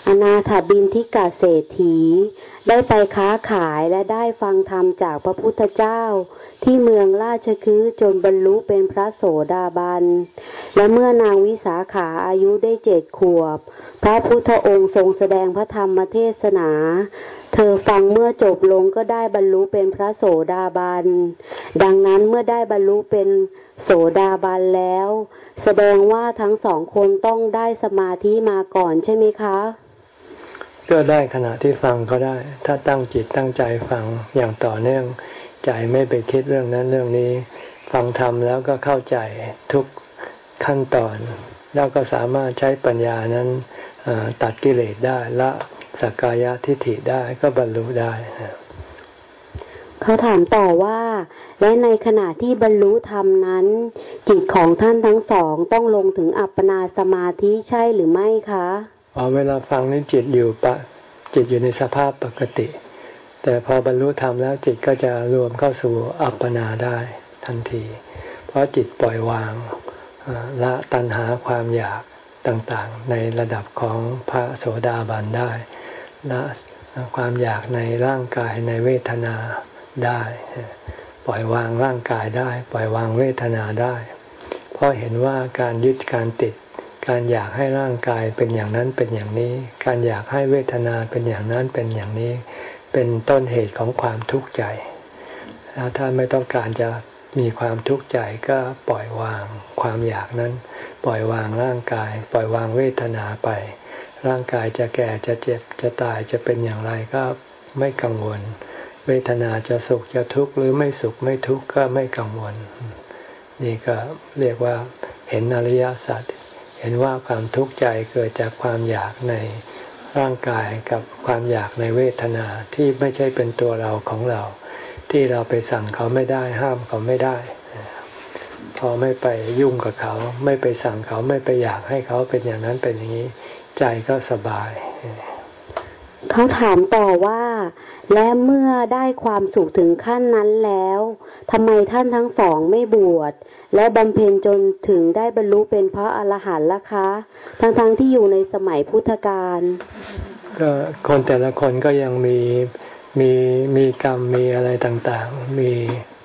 อนาถบินทิกาเศรษฐี ได้ไปค้าขายและได้ฟังธรรมจากพระพุทธเจ้า ที่เมืองราชคือจนบรรลุเป็นพระโสดาบัน และเมื่อนางวิสาขาอายุได้เจ็ดขวบ พระพุทธองค์ทรงแสดงพระธรรมเทศนาเธอฟังเมื่อจบลงก็ได้บรรลุเป็นพระโสดาบัน ดังนั้นเมื่อได้บรรลุเป็น โสดาบันแล้ว แสดงว่าทั้งสองคนต้องได้สมาธิมาก่อนใช่ไหมคะ ก็ได้ขณะที่ฟังก็ได้ ถ้าตั้งจิตตั้งใจฟังอย่างต่อเนื่อง ใจไม่ไปคิดเรื่องนั้นเรื่องนี้ ฟังทำแล้วก็เข้าใจทุกขั้นตอน แล้วก็สามารถใช้ปัญญานั้นตัดกิเลสได้ละสักกายทิฏฐิได้ก็บรรลุได้ เขาถามต่อว่า และในขณะที่บรรลุธรรมนั้น จิตของท่านทั้งสองต้องลงถึงอัปปนาสมาธิใช่หรือไม่คะอ๋อเวลาฟังนี่จิตอยู่ปะจิตอยู่ในสภาพปกติ แต่พอบรรลุธรรมแล้วจิตก็จะรวมเข้าสู่อัปปนาได้ทันที เพราะจิตปล่อยวางละตัณหาความอยากต่างๆ ในระดับของพระโสดาบันได้ละความอยากในร่างกายในเวทนา ได้ ปล่อยวางร่างกายได้ ปล่อยวางเวทนาได้ เพราะเห็นว่าการยึดการติด การอยากให้ร่างกายเป็นอย่างนั้นเป็นอย่างนี้ การอยากให้เวทนาเป็นอย่างนั้นเป็นอย่างนี้ เป็นต้นเหตุของความทุกข์ใจถ้าไม่ต้องการจะมีความทุกข์ใจก็ปล่อยวางความอยากนั้น ปล่อยวางร่างกาย ปล่อยวางเวทนาไป ร่างกายจะแก่จะเจ็บจะตายจะเป็นอย่างไรก็ไม่กังวล เวทนาจะสุขจะทุกข์หรือไม่สุขไม่ทุกข์ก็ไม่กังวล นี่ก็เรียกว่าเห็นอริยสัจเห็นว่าความทุกข์ใจเกิดจากความอยากในร่างกายกับความอยากในเวทนาที่ไม่ใช่เป็นตัวเราของเรา ที่เราไปสั่งเขาไม่ได้ห้ามเขาไม่ได้ พอไม่ไปยุ่งกับเขา ไม่ไปสั่งเขาไม่ไปอยากให้เขาเป็นอย่างนั้นเป็นอย่างนี้ ใจก็สบาย เขาถามต่อว่า และเมื่อได้ความสุขถึงขั้นนั้นแล้วทำไมท่านทั้งสองไม่บวชและบำเพ็ญจนถึงได้บรรลุเป็นพระอรหันต์ล่ะคะ ทั้งๆทที่อยู่ในสมัยพุทธกาลก็คนแต่ละคนก็ยังมีมีมีกรรมมีอะไรต่างๆ มี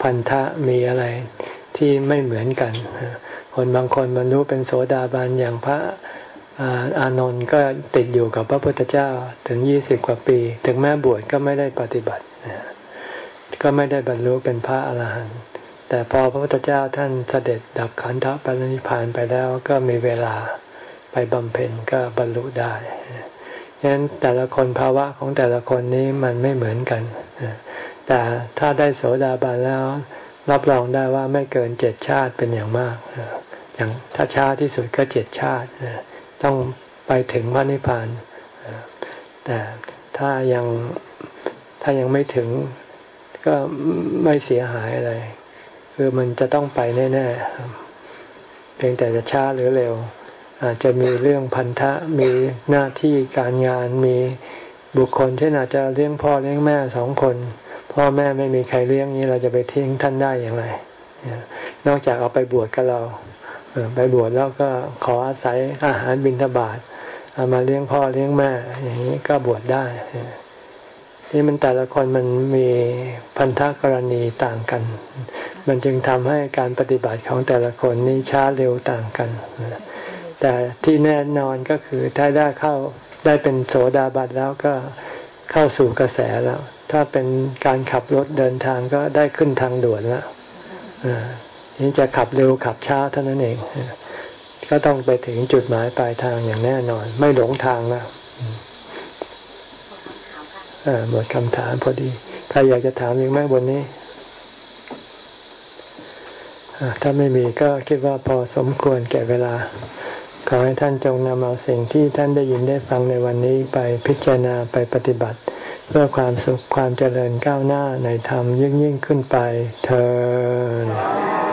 พันธะมีอะไรที่ไม่เหมือนกัน คนบางคนบรรลุเป็นโสดาบันอย่างพระ อานนท์ก็ติดอยู่กับพระพุทธเจ้าถึงยี่สิบกว่าปี ถึงแม้บวชก็ไม่ได้ปฏิบัติ ก็ไม่ได้บรรลุเป็นพระอรหันต์แต่พอพระพุทธเจ้าท่านเสด็จดับขันธปรินิพานไปแล้วก็มีเวลาไปบำเพ็ญก็บรรลุได้ฉะนั้นแต่ละคนภาวะของแต่ละคนนี้มันไม่เหมือนกัน แต่ถ้าได้โสดาบันแล้ว รับรองได้ว่าไม่เกินเจ็ดชาติเป็นอย่างมาก อย่างถ้าช้าที่สุดก็เจ็ดชาติ ต้องไปถึงพระนิพพาน แต่ถ้ายังถ้ายังไม่ถึงก็ไม่เสียหายอะไร คือมันจะต้องไปแน่ๆ เพียงแต่จะช้าหรือเร็ว อาจจะมีเรื่องพันธะมีหน้าที่การงานมีบุคคลเช่นอาจจะเลี้ยงพ่อเลี้ยงแม่สองคน พ่อแม่ไม่มีใครเลี้ยงนี้เราจะไปทิ้งท่านได้อย่างไรนอกจากเอาไปบวชกับเรา ไปบวชแล้วก็ขออาศัยอาหารบิณฑบาตเอามาเลี้ยงพ่อเลี้ยงแม่ อย่างนี้ก็บวชได้นี่มันแต่ละคนมันมีพันธะกรณีต่างกัน มันจึงทำให้การปฏิบัติของแต่ละคนนี้ช้าเร็วต่างกัน แต่ที่แน่นอนก็คือถ้าได้เข้าได้เป็นโสดาบันแล้วก็เข้าสู่กระแสแล้ว ถ้าเป็นการขับรถเดินทางก็ได้ขึ้นทางด่วนแล้ว นี่จะขับเร็วขับช้าเท่านั้นเอง ก็ต้องไปถึงจุดหมายปลายทางอย่างแน่นอน ไม่หลงทางแล้วหมดคำถามพอดีใครอยากจะถามอีกไหมบนนี้ถ้าไม่มีก็คิดว่าพอสมควรแก่เวลา ขอให้ท่านจงนำเอาสิ่งที่ท่านได้ยินได้ฟังในวันนี้ไปพิจารณาไปปฏิบัติ เพื่อความสุขความเจริญก้าวหน้าในธรรมยิ่งยิ่งขึ้นไปเธอ